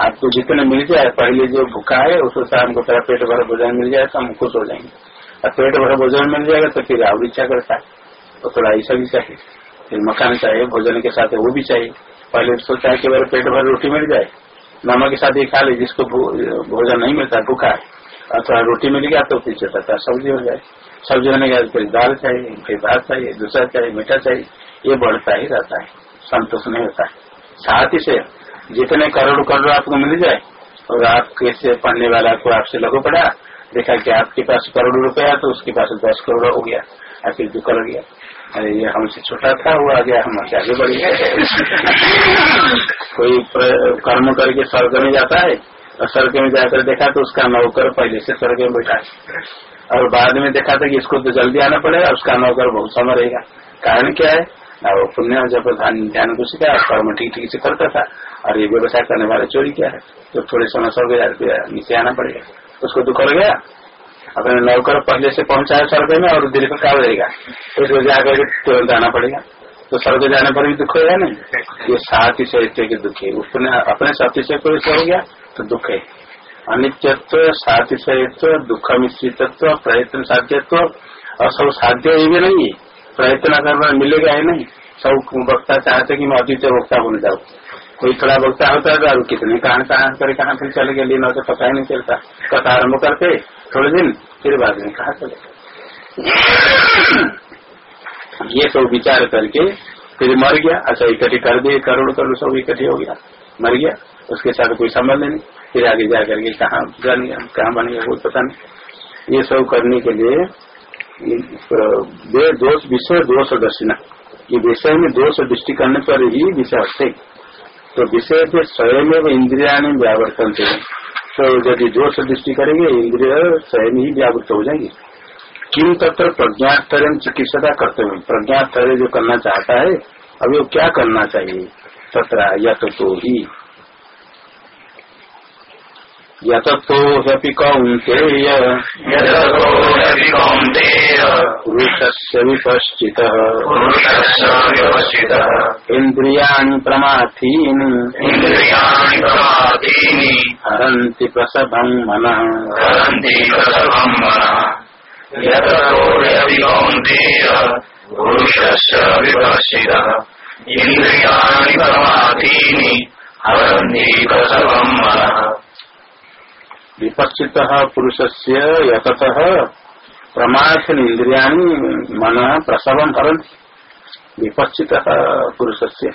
आपको जितने मिल जाए, पहले जो भूखा है, उसको शाम को तरह पेट भर भोजन मिल जाए तो हम खुश हो जाएँगे। और पेट भर भोजन मिल जाएगा तो फिर और इच्छा करता है। तो थोड़ा ऐसा भी चाहिए। फिर मकान चाहिए, भोजन के साथ वो भी चाहिए। पहले सोचा है कि मेरे पेट भर रोटी मिल जाए नमक के साथ ही खा ले, जिसको भोजन नहीं मिलता भूखा है और थोड़ा रोटी मिल गया तो फिर चलता सब्ज़ी हो जाए। सब्ज़ी होने के फिर दाल चाहिए, फिर भात चाहिए, दूसरा चाहिए, मीठा चाहिए, ये बढ़ता ही रहता है संतोष नहीं होता। है साथ ही से जितने करोड़ करोड़ आपको मिल जाए, और आप कैसे पढ़ने वाला को आपसे लघु पड़ा देखा कि आपके पास करोड़ रुपया तो उसके पास दस करोड़ हो गया आखिर दुख कर गया। अरे, ये हमसे छोटा था, वो आ गया, हम आगे बढ़ गए। कोई कर्म करके स्वर्ग में जाता है, और स्वर्ग में जाकर देखा तो उसका नौकर पहले से स्वर्ग में बैठा है। और बाद में देखा था कि इसको तो जल्दी आना पड़ेगा, उसका नौकर बहुत समय रहेगा। कारण क्या है? ना, वो पुण्य, जब ध्यान को सीखा कर्म ठीक ठीक से करता था। और ये व्यवसाय करने वाले चोरी क्या है? तो थोड़े समय रुपया नीचे आना पड़ेगा। उसको दुख हो गया। अपने नौकर पहले से पहुँचाए स्वर्ग में और दिल पर का रहेगा उसको जाकर तुरंत आना पड़ेगा। तो स्वर्ग जाने पर भी दुख होगा नहीं? ये साथ ही सहित्य के दुख है। उसने अपने साथी से कोई हो गया तो दुख है। अनित्यत्व साथी सहित्व दुख मिश्रितत्व, प्रयत्न साध्यत्व, और सब साध्य ये भी नहीं प्रयत्न करना मिलेगा ही नहीं। सब वक्ता चाहते कि मैं अद्वितीय वक्ता बन जाऊँ। कोई थोड़ा वक्ता होता है तो कितने कहाँ कहाँ करे कहाँ फिर चले गए, लेना तो पता ही नहीं चलता। कथा आरंभ करते, थोड़े दिन, फिर बाद में कहा चले ये सब विचार करके फिर मर गया। अच्छा इकट्ठी कर दिए, करोड़ करोड़ सब इकट्ठी हो गया। मर गया। उसके साथ कोई संबंध नहीं। फिर आगे जा करके कहा बन गया, कहाँ बन गया कोई पता नहीं। ये सब करने के लिए दोष, विषय दोष दर्शना। ये विषय में दोष दृष्टि करने पर ही विषय हटते तो विषय के स्वयं इंद्रिया व्यावर्तन थे तो यदि दोष दृष्टि करेंगे, इंद्रिय स्वयं ही व्यावृत हो जाएँगे। किम तत्र प्रज्ञातर चिकित्सा करते हुए प्रज्ञातर जो करना चाहता है अभी वो क्या करना चाहिए? तथा यथ तो ही। यतोऽपि कौन्तेय। पुरुषस्य विपश्चितः। इन्द्रियाणि प्रमाथीनि। इन्द्रियाणि प्रमादीनि हरन्ति प्रसभम् मनः हरन्ति प्रसभम् मनः यततोऽपि कौन्तेय पुरुषस्य विपक्षित पुरुष से यतत प्रमाथन इंद्रिया मन प्रसव करती विपक्षित पुरुष से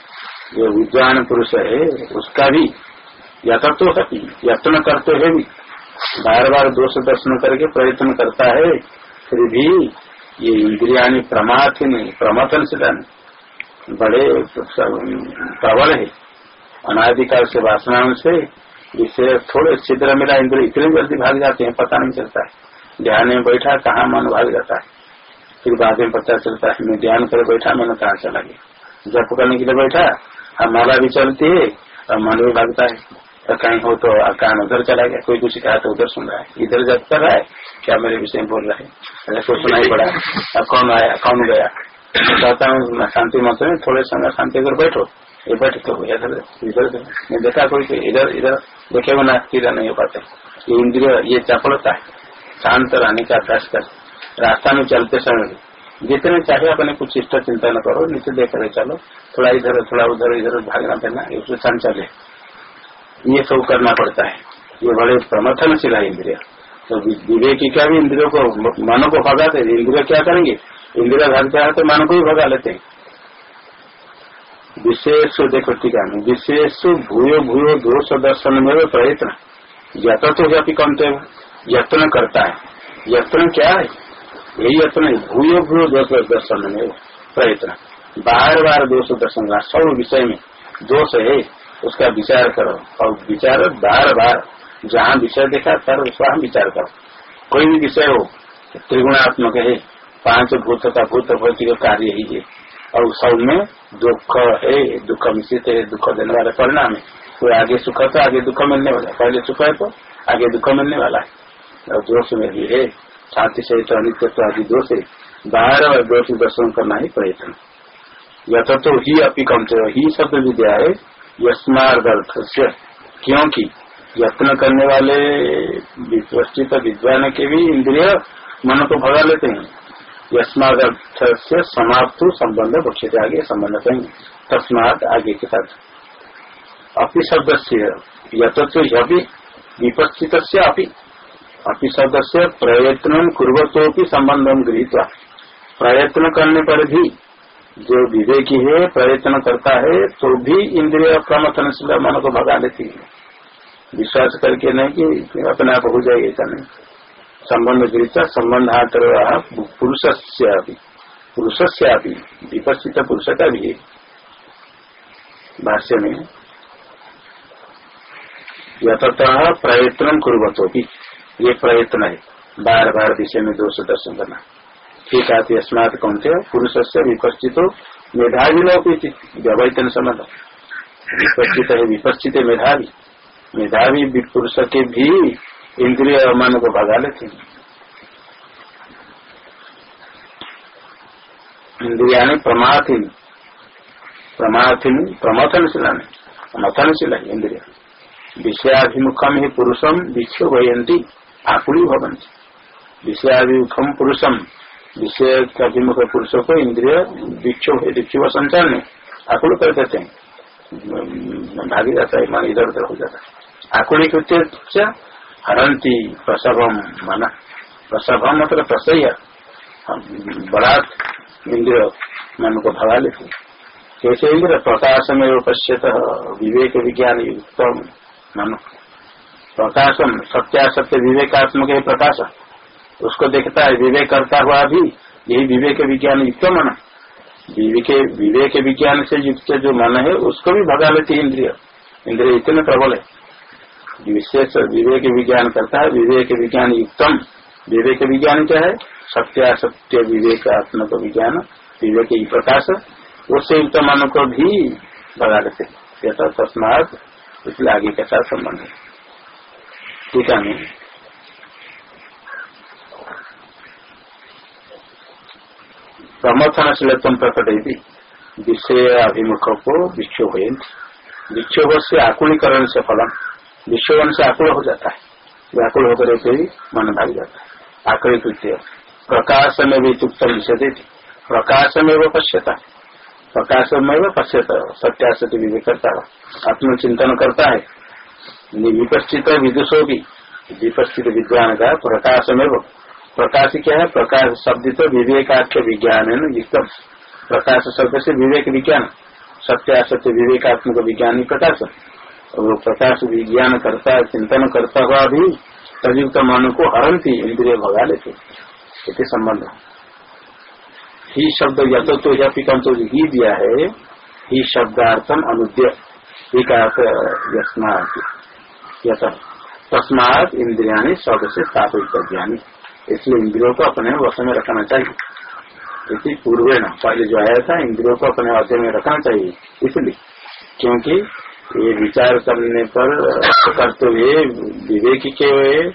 जो विद्वान पुरुष है, उसका भी यथत्व है यत्न करते हुए भी। बार बार दोष दर्शन करके प्रयत्न करता है, फिर भी ये इंद्रिया प्रमाथन, प्रमथन से बड़े प्रबल है। अनाधिकार से वासना से जिससे थोड़े छिद्र मिला, इंद्र इतने जल्दी भाग जाते हैं, पता नहीं चलता है। ध्यान में बैठा, कहाँ मन भाग जाता है? फिर बाद में पता चलता है, मैं ध्यान कर बैठा, मैंने कहा चला गया? जब करने के लिए बैठा माला भी चलती है और मन भी भागता है। तो कहीं हो तो कान उधर चला गया, कोई कुछ कहा तो उधर सुन रहा है। इधर जब कर रहा है, क्या मेरे विषय में बोल रहा है? ऐसा कुछ सुनाई पड़ा। अब कौन आया, कौन गया? कहता हूँ, शांति मत में थोड़े समय शांति कर बैठो। बैठ तो इधर इधर मैं देखा कोई तो इधर इधर। देखे बिना सीधा नहीं हो पाते। ये इंद्रिय, ये चपलता है, शांत रहने का अभ्यास कर। रास्ता में चलते समय जितने चाहे अपने कुछ इष्ट चिंतन करो, नीचे देख रहे चलो। थोड़ा इधर, थोड़ा उधर, इधर भागना देना उसमें चंचल है ये सब करना पड़ता है। ये बड़े प्रमथनशील है इंद्रिय। तो विवेकी क्या भी इंद्रियों को, मन को भगाते इंद्रिय क्या करेंगे? इंद्रिया भागते हैं तो मन को भी भगा लेते हैं। विशेष देखो टीका में विशेष भूयो भूयो दोष दर्शन में प्रयत्न। यत तो व्यापी कमते यत्न करता है। यत्न क्या है? यही यत्न भूयो भूयो दोष दर्शन में प्रयत्न। बार बार दोष दर्शन सब विषय में दोष है, उसका विचार करो। और विचार बार बार, जहाँ विषय देखा तर वहाँ विचार करो। कोई भी विषय हो, त्रिगुणात्मक है, पाँच भूत का भूत भौतिक कार्य ही है। और सब में दुख है, दुख मिश्रित है, दुख देने वाला परिणाम है। कोई आगे सुख तो आगे दुख मिलने वाला पहले सुख है तो आगे दुख मिलने वाला है। और दोष में भी है। शांति सहित अनित्य तो आदि दोष है। बाहर और दोष दर्शन करना ही प्रयत्न। यथ तो ही अपी कम से, ही शब्द विद्या है यस्मार्थ से क्योंकि यत्न करने वाले विपस्थित विद्वान के भी इंद्रिय मन को भगा लेते हैं। यस्मार्थ से समाप्त संबंध बक्षित आगे संबंध कहेंगे तस्मात आगे के साथ। अपि शब्द से यथो विपस्थित अपि। अपि शब्द से प्रयत्न कुर्वतो भी संबंध गृहित प्रयत्न करने पर भी जो विवेकी है, प्रयत्न करता है तो भी इंद्रिय प्रमथन से मन को भगा लेती है। विश्वास करके नहीं कि अपने आप हो जाएगा, ऐसा नहीं। संबंध गृहित संबंधात पुरुष पुरुष विपस्थित पुरुष का भी भाष्य में यथतः प्रयत्न कुर्वतो भी ये प्रयत्न है बार बार विषय में दोष दर्शन करना। ठीक आती अस्मात कौन थे पुरुष से विपस्थित हो मेधावी लोग व्यवहितन संबंध। विपस्थित है, विपस्थित मेधावी। मेधावी पुरुष के भी इंद्रिय मन को भगा लेते इंद्रिया ने प्रमाथिन। प्रमाथिन प्रमथनशीला मथनशील है इंद्रिय। विषयाभिमुखम ही पुरुषम विक्षोभयंती आकुड़ी भवंती विषयाभिमुखम पुरुषम विषय अभिमुख पुरुषों को इंद्रिय विक्षोभ विक्षोभ संचार में आकुल कर देते हैं। भागी जाता है मन इधर उधर हो जाता है। आकुड़ी कृत्य हरंती प्रसभम मन। प्रसभम मतलब प्रसह्य बड़ा इंद्र मन को भगा लेते। कैसे इंद्र प्रकाशम एवं पश्यत विवेक विज्ञान युक्त मन। प्रकाशम सत्यासत्य विवेकात्मक है प्रकाश। उसको देखता है विवेक करता हुआ भी यही विवेक विज्ञान युक्त मन। विवेक विवेक विज्ञान से युक्त जो मन है, उसको भी भगा लेती इंद्रिय। इंद्रिय इतने प्रबल है। विशेष विवेक विज्ञान करता है। विवेक विज्ञान युक्तम। विवेक विज्ञान क्या है? सत्य असत्य विवेकात्मक विज्ञान। विवेक ही प्रकाश। उससे युक्त मन को भी बगा देते तस्मात इसलिए आगे के साथ संबंध है। ठीक है समर्थन से तुम प्रकट विषय अभिमुख को विक्षोभ विक्षोभ से आकुलीकरण से फलम विश्ववन से आकुल हो जाता है। व्याकुल होकर ही मन भाग जाता है। कृत्य प्रकाश में भी चुप्त विषय प्रकाश में वो पश्यता। प्रकाश में वो पश्यता। सत्यासत्य विवेक करता आत्मचिंतन करता है। विपश्चित विदुषो भी। विपस्थित विद्वान का प्रकाश में वो प्रकाश क्या है? प्रकाश शब्द तो विवेकाख्य विज्ञान है ना प्रकाश शब्द से विवेक विज्ञान। सत्या सत्य विवेकात्मक विज्ञान प्रकाश। वो प्रकाश विज्ञान करता है, चिंतन करता हुआ भी संयुक्त मन को हरंती इंद्रिय भगा लेते इसे संबंध ही। शब्द यथ तो या पिकम तो ही दिया है, ही शब्दार्थम अनुद्य का तस्मात इंद्रिया शब्द से स्थापित ज्ञानी। इसलिए इंद्रियों को अपने वश में रखना चाहिए। इसी पूर्व पहले जो आया था, इंद्रियों को अपने वश में रखना चाहिए, इसलिए। क्योंकि ये विचार करने पर करते हुए विवेक के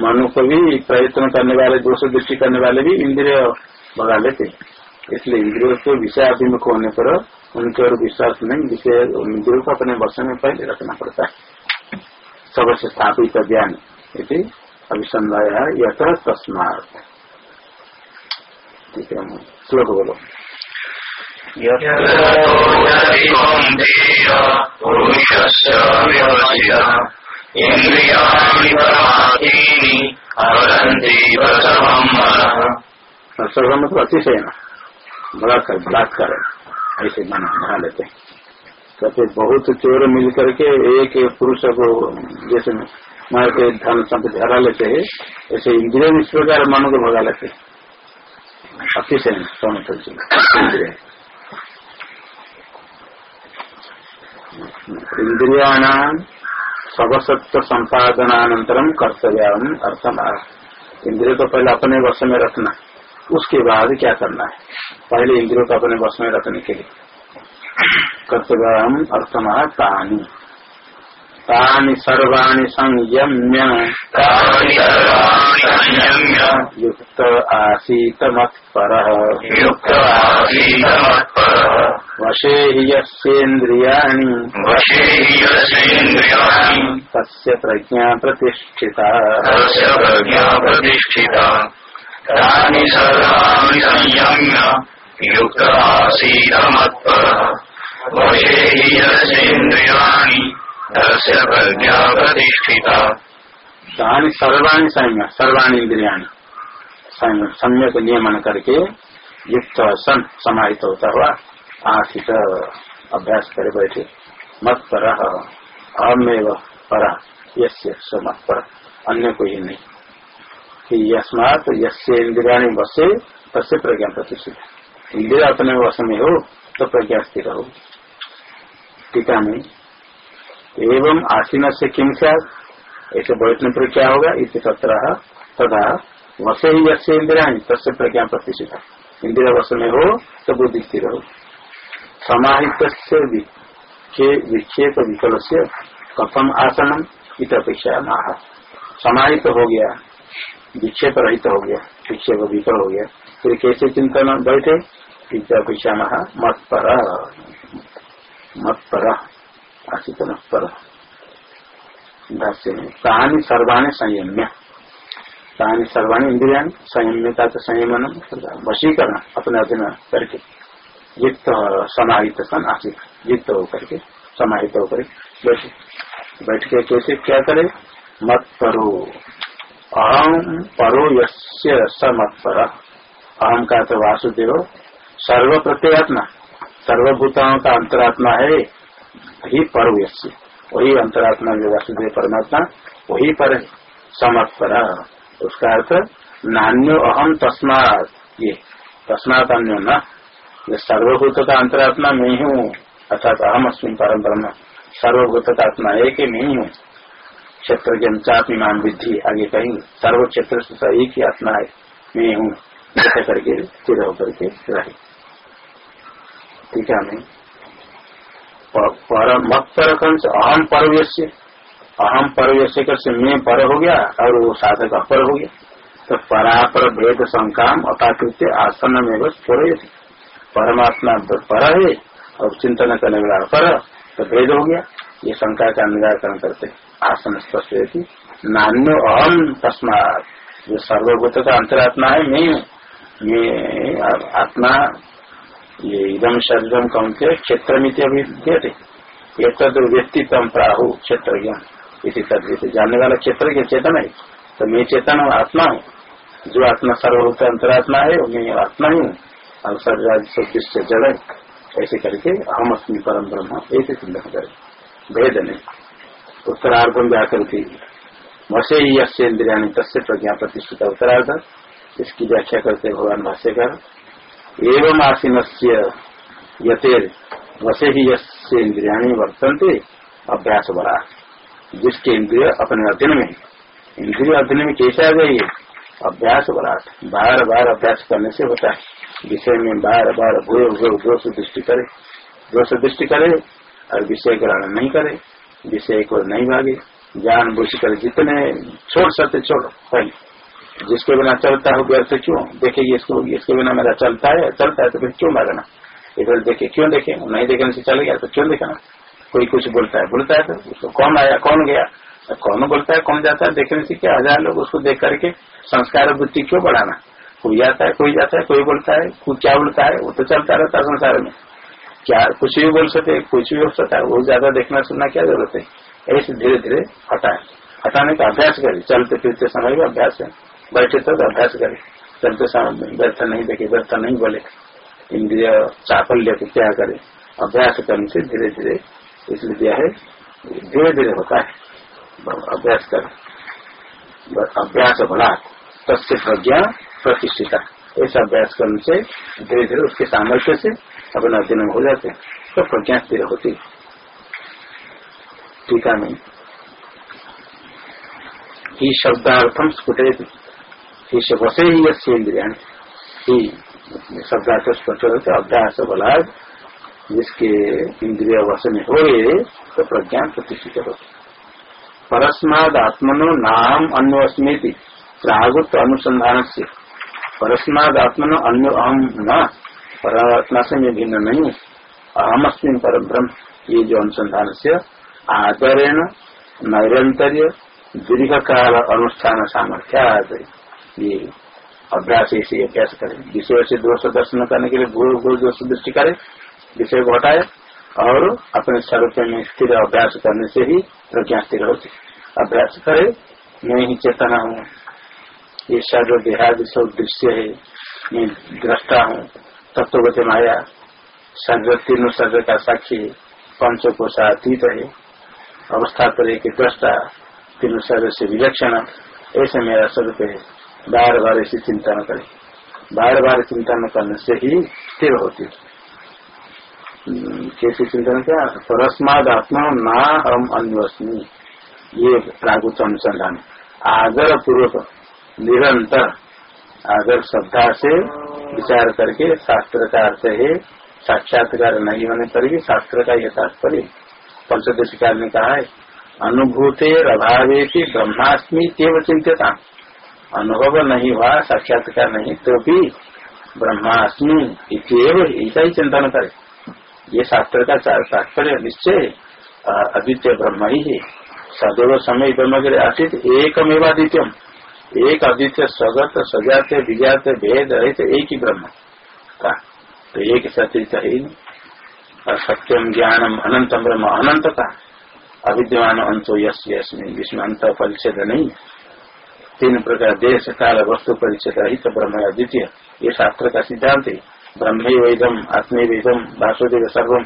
मनु को भी प्रयत्न करने वाले, दोष दृष्टि करने वाले भी इंद्रिय भगा लेते इसलिए इंद्रियों के विषयाभिमुख होने पर उनके और विश्वास नहीं विषय, इंद्रियों को अपने वर्ष में पहले रखना पड़ता है। सबसे स्थापित ज्ञान अभिसंधाय यथ तस्मात। ठीक है, श्लोक बोलो। सर्व अतिशय बलात्कार बलात्कार ऐसे मना बना लेते हैं। कहते बहुत चोर मिल करके एक पुरुष को जैसे मार के धन संपत्ति हरा लेते है, ऐसे इंद्रिय इस प्रकार मन को भगा लेते हैं। अतिशय इंद्रिय इंद्रिया सबसत्व संपादनानंतरम कर्तव्य अर्थम इंद्रिय को पहले अपने वश में रखना। उसके बाद क्या करना है? पहले इंद्रियों को अपने वश में रखने के लिए। कर्तव्य अर्थम तानी तानि सर्वाणि संयम्य। युक्त आसीत मत्परः। युक्त आसीत मत्परः। वशे हि यस्येन्द्रियाणि। वशे हि यस्येन्द्रियाणि। तस्य प्रज्ञा प्रतिष्ठिता। तस्य प्रज्ञा प्रतिष्ठिता। तानि सर्वाणि संयम्य। युक्त आसीत मत्परः। वशे हि यस्येन्द्रियाणि। तानि सर्वाणि संयम सर्वाणि इंद्रियाणि। संयम सम्यक नियमन करके युक्त सन समाहित होता हुआ आशित अभ्यास करे बैठे। मत पर अहमेव परा मत पर अन्य कोई नहीं। कि यस्मात यस्य इंद्रिया बसे तस्य प्रज्ञा प्रतिष्ठित। इंद्रिया अपने वश में हो तो प्रज्ञा स्थिर हो। टीका में एवं आसीन से किम क्या ऐसे बैठने पर क्या होगा इस सत्र तथा वसे ही यसे इंदिरा तस्य प्रज्ञा प्रतिष्ठित। इंदिरा वश में हो तो बुद्धि स्थिर हो। समाहित विक्षेप विकल से कथम आसनम इत अपेक्षा माह समाहित हो गया विक्षेप रहित हो गया विक्षेप विकल हो गया। फिर कैसे चिंतन बैठे इत अपेक्षा महा मत पर मत पर आशित पर। भाष्य कहानी सर्वाणी संयम्य। कहानी सर्वाणी इंद्रिया संयम्यता तो संयमन वशीकरण अपने अधीन करके। युक्त समाहित सन आशित युक्त होकर के, समाहित होकर बैठे। बैठ के कैसे क्या करे? मत परो अहम परो यस्य स मत पर अहम का तो वासुदेव। सर्व प्रत्येगात्मा सर्वभूताओं का अंतरात्मा है। ही पर वही अंतरात्मा जो वासुदेव परमात्मा, वही पर समत पर उसका अर्थ, नान्यो अहम तस्मात। ये, तस्मात अन्य न। सर्वभूत का अंतरात्मा मैं हूँ अर्थात अहम अस्मिन परम ब्रह्म। सर्वभूत का आत्मा एक ही मैं हूँ। क्षेत्र के चापी मान विधि आगे कहीं सर्व क्षेत्र से एक ही आत्मा है, मैं हूँ। करके स्थिर होकर के रहे। ठीक है मैं पर मत पर कंस अहम परव्य अहम परव्य कर मैं पर हो गया और वो साधक अपर हो गया। तो परापर भेद संकाम अपाकृत्य आसन में बस थोड़े परमात्मा पर है और चिंतन करने वाला पर तो भेद हो गया। ये शंका का निराकरण करते आसन स्पष्ट नान्यो अहम तस्मात। जो सर्वभूत का अंतरात्मा है मैं मैं आत्मा ये इदम शरीरम कौन के क्षेत्र मित अभिधेयते एक व्यक्तित्व प्राहु क्षेत्र इसी तरह से जानने वाला क्षेत्र के चेतन है तो मैं चेतन हूँ आत्मा हूँ। जो आत्मा सर्वभूत अंतरात्मा है मैं आत्मा ही हूँ। और सर्वराज सब जड़ है, ऐसे करके अहम अस्मी परम ब्रह्म ऐसे चिंतन करे भेद नहीं। उत्तरार्ध में व्याकर थी ही यश इंद्रिया तस्य प्रज्ञा प्रतिष्ठित उत्तरार्ध। इसकी व्याख्या करते भगवान भाष्यकर। एवं आसीन से वसे ही ये इंद्रिया वर्तनते अभ्यास बड़ा जिसके इंद्रिय अपने अध्ययन में इंद्रिय अध्ययन में कैसे आ गई अभ्यास बड़ा बार बार अभ्यास करने से होता है। विषय में बार बार भूय भूय दोष दृष्टि करे। दोष दृष्टि करे और विषय ग्रहण नहीं करे। विषय को नहीं भागे जान बुझ कर जितने छोड़ सकते छोड़ पहले जिसके बिना चलता हो व्यर्थ क्यों? देखेगी इसको इसके बिना मेरा चलता है चलता है तो फिर क्यों भागना इधर देखे, क्यों देखे? नहीं देखने से चल गया तो क्यों देखना? कोई कुछ बोलता है बोलता है तो उसको कौन आया, कौन गया? कौन बोलता है, कौन जाता है, देखने से क्या? हज़ार लोग उसको देख करके संस्कार बुद्धि क्यों बढ़ाना? कोई आता है, कोई जाता है, कोई बोलता है, कोई क्या बोलता है, वो तो चलता रहता है संसार में। क्या कुछ भी बोल सकते कुछ भी हो सकता है, वो ज़्यादा देखना, सुनना क्या ज़रूरत है? ऐसे धीरे धीरे हटाए। हटाने का अभ्यास करे चलते फिरते समय भी अभ्यास है बैठे तो अभ्यास करे। चलते समय व्यर्थ नहीं देखे, व्यर्थ नहीं बोले। इंद्रिय चापल्य को क्या करे? अभ्यास करने से धीरे धीरे इसलिए दिया है, धीरे धीरे होता है। अभ्यास कर। अभ्यास बड़ा तस्य प्रज्ञा प्रतिष्ठिता। ऐसा अभ्यास करने से धीरे धीरे उसके सामर्थ्य से अपना अध्ययन हो जाते हैं तो प्रज्ञा स्थिर होती। टीका में ही शब्दार्थम स्फुटे ही वसे ही ये इंद्रिया ही। शब्दार्थ स्पष्ट होते अभ्यास बलाद जिसके इंद्रिय वश में हो तो प्रज्ञा प्रतिष्ठित होती परस्माद आत्मनो नाम अन्य प्रागुत अनुसंधान से परस्माद आत्मनो अन्य अहम न परमात्मा से मैं भिन्न नहीं अहम अस्मिन पर ब्रह्म। ये जो अनुसंधान से आदरेण, नैरंतर्य दीर्घ काल अनुष्ठान सामर्थ्या ये अभ्यास ऐसे अभ्यास करें? विषय से दोष दर्शन करने के लिए गुरु गुरु दोष दृष्टि करे, विषय को हटाए और अपने स्वरूप में स्थिर अभ्यास करने से ही प्रज्ञा स्थिर होती अभ्यास करे, मैं ही चेतना हूँ, ये शरीर देहादि सब दृश्य है, मैं दृष्टा हूँ, तत्वगत माया शरीर तीनों शरीर का साक्षी पंचकोशातीत है, अवस्था पर एक दृष्टा, तीनों सर्व से विलक्षण, ऐसे मेरा स्वरूप है। बार बार ऐसी चिंतन करे। बार बार चिंतन करने से ही स्थिर होती है। कैसे चिंतन क्या? परस्माद आत्मा ना हम अन्वस्मी। ये प्रागुत अनुसंधान। आदर पूर्वक, निरंतर, आदर श्रद्धा से विचार करके शास्त्र का अर्थ है, साक्षात्कार नहीं होने पर भी शास्त्र का यह तात्पर्य। पंचदशिकार ने कहा है, अनुभूते अभावे ब्रह्मास्मि केवल चिंतता अनुभव नहीं हुआ, साक्षात्कार नहीं तो भी ब्रह्मास्मि ऐसा ही चिंतन करे। ये शास्त्र का तात्पर्य निश्चय अद्वितीय ब्रह्म ही है। सदैव समय ब्रह्म के आसित एकमेवादित्यम एक अद्वितीय स्वगत, सजात, विजात, भेद रहित एक ही ब्रह्म। का? तो एक सतीत है और सत्यम ज्ञानम अनंतम ब्रह्म, अनंत का? अविद्यमान अंतो यस्मी जिसमें अंत परिच्छेद नहीं। तीन प्रकार, देश, काल, वस्तु, परिचय, रहित, ब्रह्म, अद्वितीय। ये शास्त्र का सिद्धांत है। ब्रह्म वेदम, आत्मे वेदम, वासुदेव सर्वम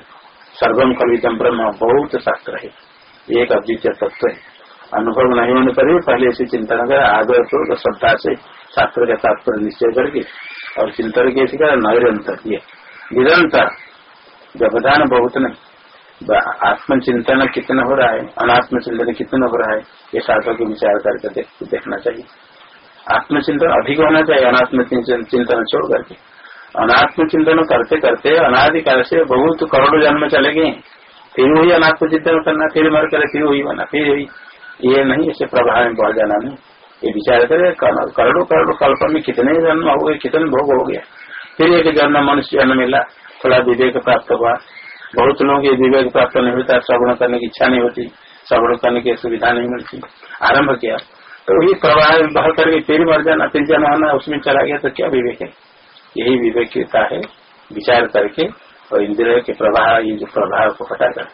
सर्वम कलितम ब्रह्म, बहुत शास्त्र है। एक अद्वितीय तत्व है। अनुभव नहीं होने पर पहले ऐसी चिंतन कर, आदर तो श्रद्धा से शास्त्र का तात्पर्य निश्चय करके और चिंतन के कर नैरंतर ये निरंतर व्यवधान बहुत नहीं। आत्मचिंतन कितना हो रहा है, अनात्म चिंतन कितना हो रहा है, ये शास्त्र के विचार करके देखना चाहिए। आत्मचिंतन अधिक होना चाहिए, अनात्म चिंतन छोड़ करके। अनात्म चिंतन करते करते अनादिकाल से बहुत करोड़ों जन्म चले गए फिर वही अनात्म चिंतन करना, फिर मर करे, फिर वही बना, फिर वही। ये नहीं इसे प्रभाव में बढ़ जाना नहीं। ये विचार करे करोड़ों करोड़ों कल्प में कितने जन्म हो गए, कितने भोग हो गया फिर एक जन्म मनुष्य जन्म मिला थोड़ा विवेक प्राप्त हुआ। बहुत लोगों के विवेक प्राप्त नहीं होता श्रवण करने की इच्छा नहीं होती, श्रवण करने की सुविधा नहीं मिलती। आरंभ किया। तो वही प्रवाह बह करके फिर मर जाना, फिर जन्म होना उसमें चला गया तो क्या विवेक है? यही विवेकता है, विचार करके और इंद्रिय के प्रभाव ये जो प्रभाव को हटाकर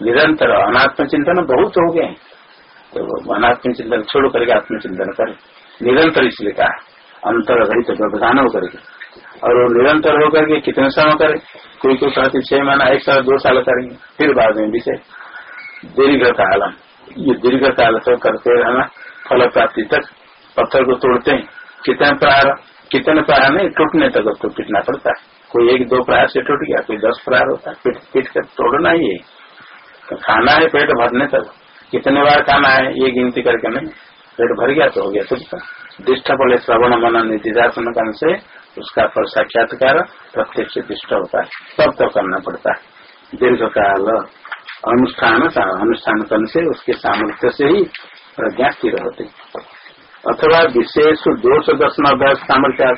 निरंतर अनात्म चिंतन बहुत हो गए तो अनात्म चिंतन छोड़ करके आत्मचिंतन करे। निरंतर इसलिए कहा अंतर रहित व्यवधान होकर और वो निरंतर होकर के कितने समय करे? कोई कोई कहते छह महीना, एक साल, दो साल करेंगे, फिर बाद में विषय दीर्घ काल ये दीर्घ काल तो करते रहना फल प्राप्ति तक पत्थर को तोड़ते हैं। कितने प्रहार कितने प्रहार नहीं, टूटने तक तो पीटना पड़ता है। कोई एक, दो प्रहार से टूट गया, कोई दस प्रहार होता है, पीट कर तोड़ना ही है। तो खाना है, पेट भरने तक। कितने बार खाना है, ये गिनती करके नहीं, पेट भर गया तो हो गया तुझका। दिष्ट बोले श्रवण मन निधिदासन से उसका पर साक्षात्कार प्रत्यक्ष दिष्ट होता है, तब तो करना पड़ता है। दीर्घ काल अनुष्ठान अनुष्ठान करने से उसके सामर्थ्य से ही प्रज्ञा स्थिर होती अथवा विशेष दोष दर्शन अभ्यास सामर्थ्य,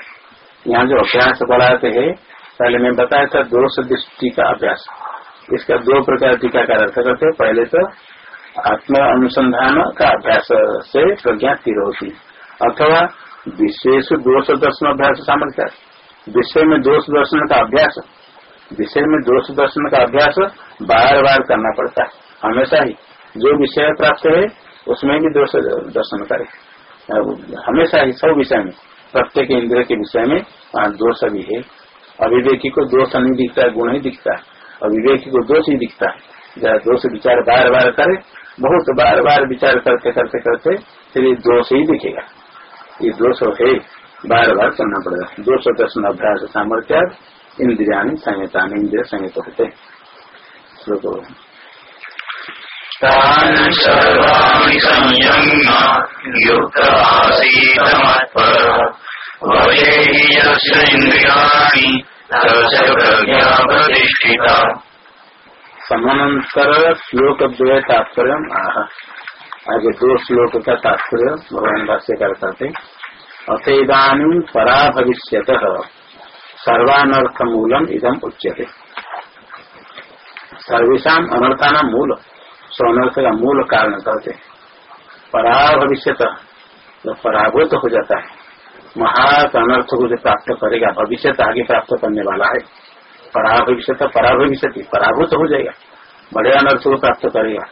यहाँ जो अभ्यास बढ़ाते हैं, पहले मैं बताया था दोष दृष्टि का अभ्यास। इसका दो प्रकार टीकाकार अर्थ करते पहले तो आत्म अनुसंधान का अभ्यास से प्रज्ञा स्थिर होती अथवा विशेष दोष दर्शन अभ्यास सामर्थ्य विषय में दोष दर्शन का अभ्यास, विषय में दोष दर्शन का अभ्यास बार बार करना पड़ता है। हमेशा ही जो विषय प्राप्त है, उसमें भी दोष दर्शन करे। हमेशा ही सब विषय में, प्रत्येक इंद्र के विषय में दोष भी है। अविवेकी को दोष नहीं दिखता गुण ही दिखता है। अविवेकी को दोष ही दिखता है। जरा दोष विचार बार बार करे, बहुत बार बार विचार करते करते करते फिर दोष ही दिखेगा। ये दोष है बार बार करना पड़ेगा। दोष दर्शन अभ्यास सामर्थ्य इंद्रिया संहिता इंद्रिय संहित होते। समानांतर श्लोक द्वय तात्पर्य आह। आगे दो श्लोक का तात्पर्य भगवान भाष्यकार करते अथ इधानी परा भविष्य सर्वानर्थ मूलम इदम उच्यते। सर्वेशा अनर्था मूल स्वनर्थ का मूल कारण कहते परा भविष्य जब पराभूत हो जाता है, महात अनर्थ को जो प्राप्त करेगा भविष्य आगे प्राप्त करने वाला है, परा भविष्य परा भविष्य पराभूत हो जाएगा, बड़े अनर्थ को प्राप्त करेगा।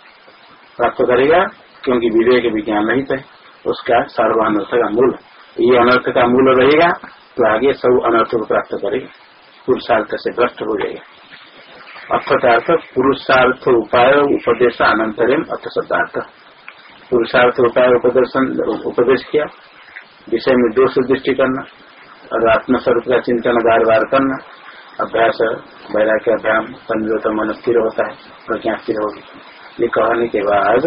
प्राप्त करेगा क्योंकि विवेक विज्ञान नहीं है उसका सर्व अनर्थ का मूल ये अनर्थ का मूल रहेगा तो आगे सब अनर्थ को प्राप्त करेगा। पुरुषार्थ से भ्रष्ट हो जाएगा। अर्थार्थ पुरुषार्थ उपाय उपदेश अनंतरम अर्थ शब्दार्थ। पुरुषार्थ उपाय उपदर्शन, उपदेश किया, विषय में दोष दृष्टि करना, और आत्मस्वरूप का चिंतन बार बार करना, अभ्यास, वैराग्य अभ्याम तो मन स्थिर होता है, प्रज्ञा स्थिर होगी। ये कहने के बाद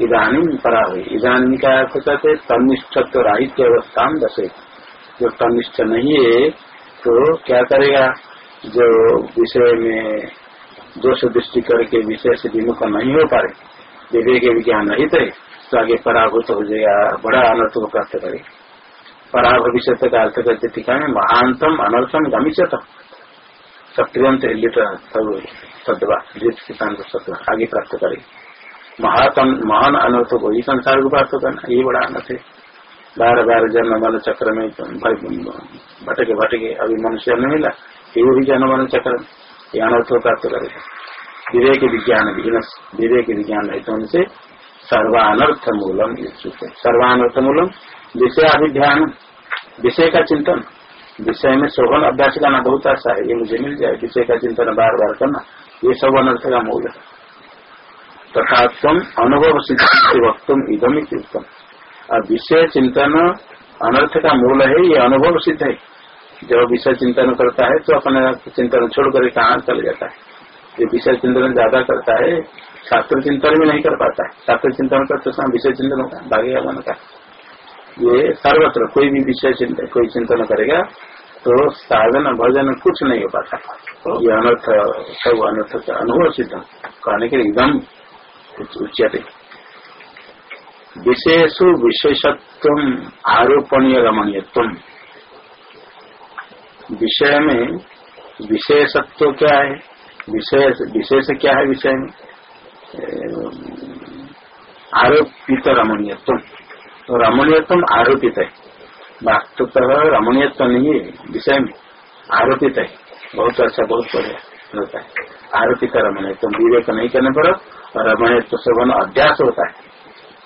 इधानी परा हुई इधानी का अर्थ कहते तनिष्ठत्व राहित्य अवस्था में दशे जो तनिष्ठ नहीं है तो क्या करेगा? जो विषय में दोष दृष्टि करके विषय से विमुख नहीं हो पा रहे विवेक विज्ञान नहीं थे तो आगे पराभूत हो जाएगा, बड़ा अनर्थ को प्राप्त करे पराभविष्य का अर्थ करते टीका में महानतम अनर्थम गमिष्यत सक्रियंत सदवा किसान सत्व आगे प्राप्त करे। महातम, महान अनर्थ को ही संसार को प्राप्त करना, ये बड़ा अनर्थ है। बार बार जन्म मन चक्र में भटके भटके, अभी मनुष्य नहीं मिला, ये भी जन्म मन चक्र ज्ञान अर्थ प्राप्त करेगा विवेक विज्ञान विवेक विज्ञान रहते उनसे सर्वानर्थ मूलम सर्वानर्थ मूलम, विषय अभिध्यान, विषय का चिंतन। विषय में शोभन अभ्यास करना बहुत अच्छा है, ये मुझे मिल जाए, विषय का चिंतन बार बार करना, ये सब अनर्थ का मूल है। तथा तुम अनुभव सिद्धि वक्तुम इधम उत्तम विषय चिंतन अनर्थ का मूल है, ये अनुभव सिद्ध है। जब विषय चिंतन करता है तो अपने चिंतन छोड़कर कहा चल जाता है। जो विषय चिंतन ज़्यादा करता है छात्र चिंतन भी नहीं कर पाता है। शास्त्र चिंतन करते समय विषय चिंतन होता है भाग्य मन का ये सर्वत्र कोई भी विषय चिंतन कोई चिंतन करेगा तो साधन, भजन कुछ नहीं हो पाता। ये अनर्थ सब अनर्थ अनुभव सिद्ध कहने के एकदम उच्चते विशेषु विशेषत्व आरोपणीय रमणीयत्व विषय में विशेषत्व क्या है? विशेष विशेष क्या है विषय में? आरोपित रमणीयत्व तो रमणीयत्व आरोपित है। वास्तुतः रमणीयत्व नहीं है विषय में। आरोपित है। बहुत अच्छा बहुत बढ़िया। होता है। आरोपित रमणीयत्व विवेक नहीं करने पर रमणीयत्व से अध्यास होता है।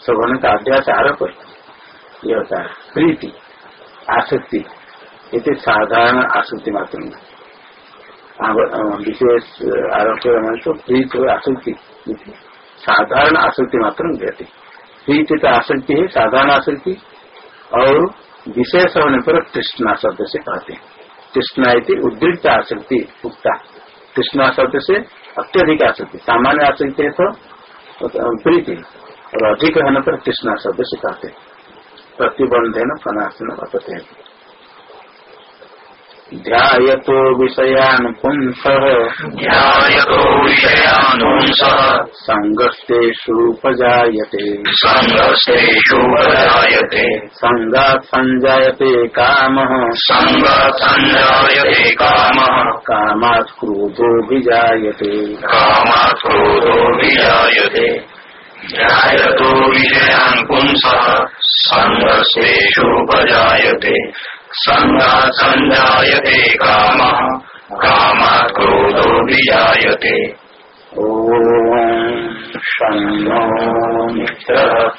शोभन का अभ्यास आरोप ये होता है प्रीति, आसक्ति ये साधारण आसक्ति मात्र विशेष आरोप रमण तो प्रीत हो आसक्ति साधारण आसक्ति मात्र प्रीति तो आसक्ति है साधारण आसक्ति और विशेष होने पर तृष्णा शब्द से कहते हैं। तृष्णा उद्दीत आसक्ति, उक्ता। तृष्णा शब्द से अत्यधिक आसक्ति। सामान्य आसक्ति है तो प्रीति। और अधिक होने पर कृष्णा शब्द से कहते प्रतिबंधन फनाशन बताते हैं ध्यायतो विषयान् पुंसः। ध्यायतो विषयानुंसः सङ्गस्तेषूपजायते सङ्गस्तेषुपजायते सङ्गात् सञ्जायते कामः। सङ्गात् सञ्जायते कामः। कामात् क्रोधो क्रोधो ध्यायतो विषयान् पुंसः। सङ्गस्तेषुपजायते सङ्गात् सञ्जायते कामः कामात् क्रोधो विजायते। ॐ शन्नो मित्रः।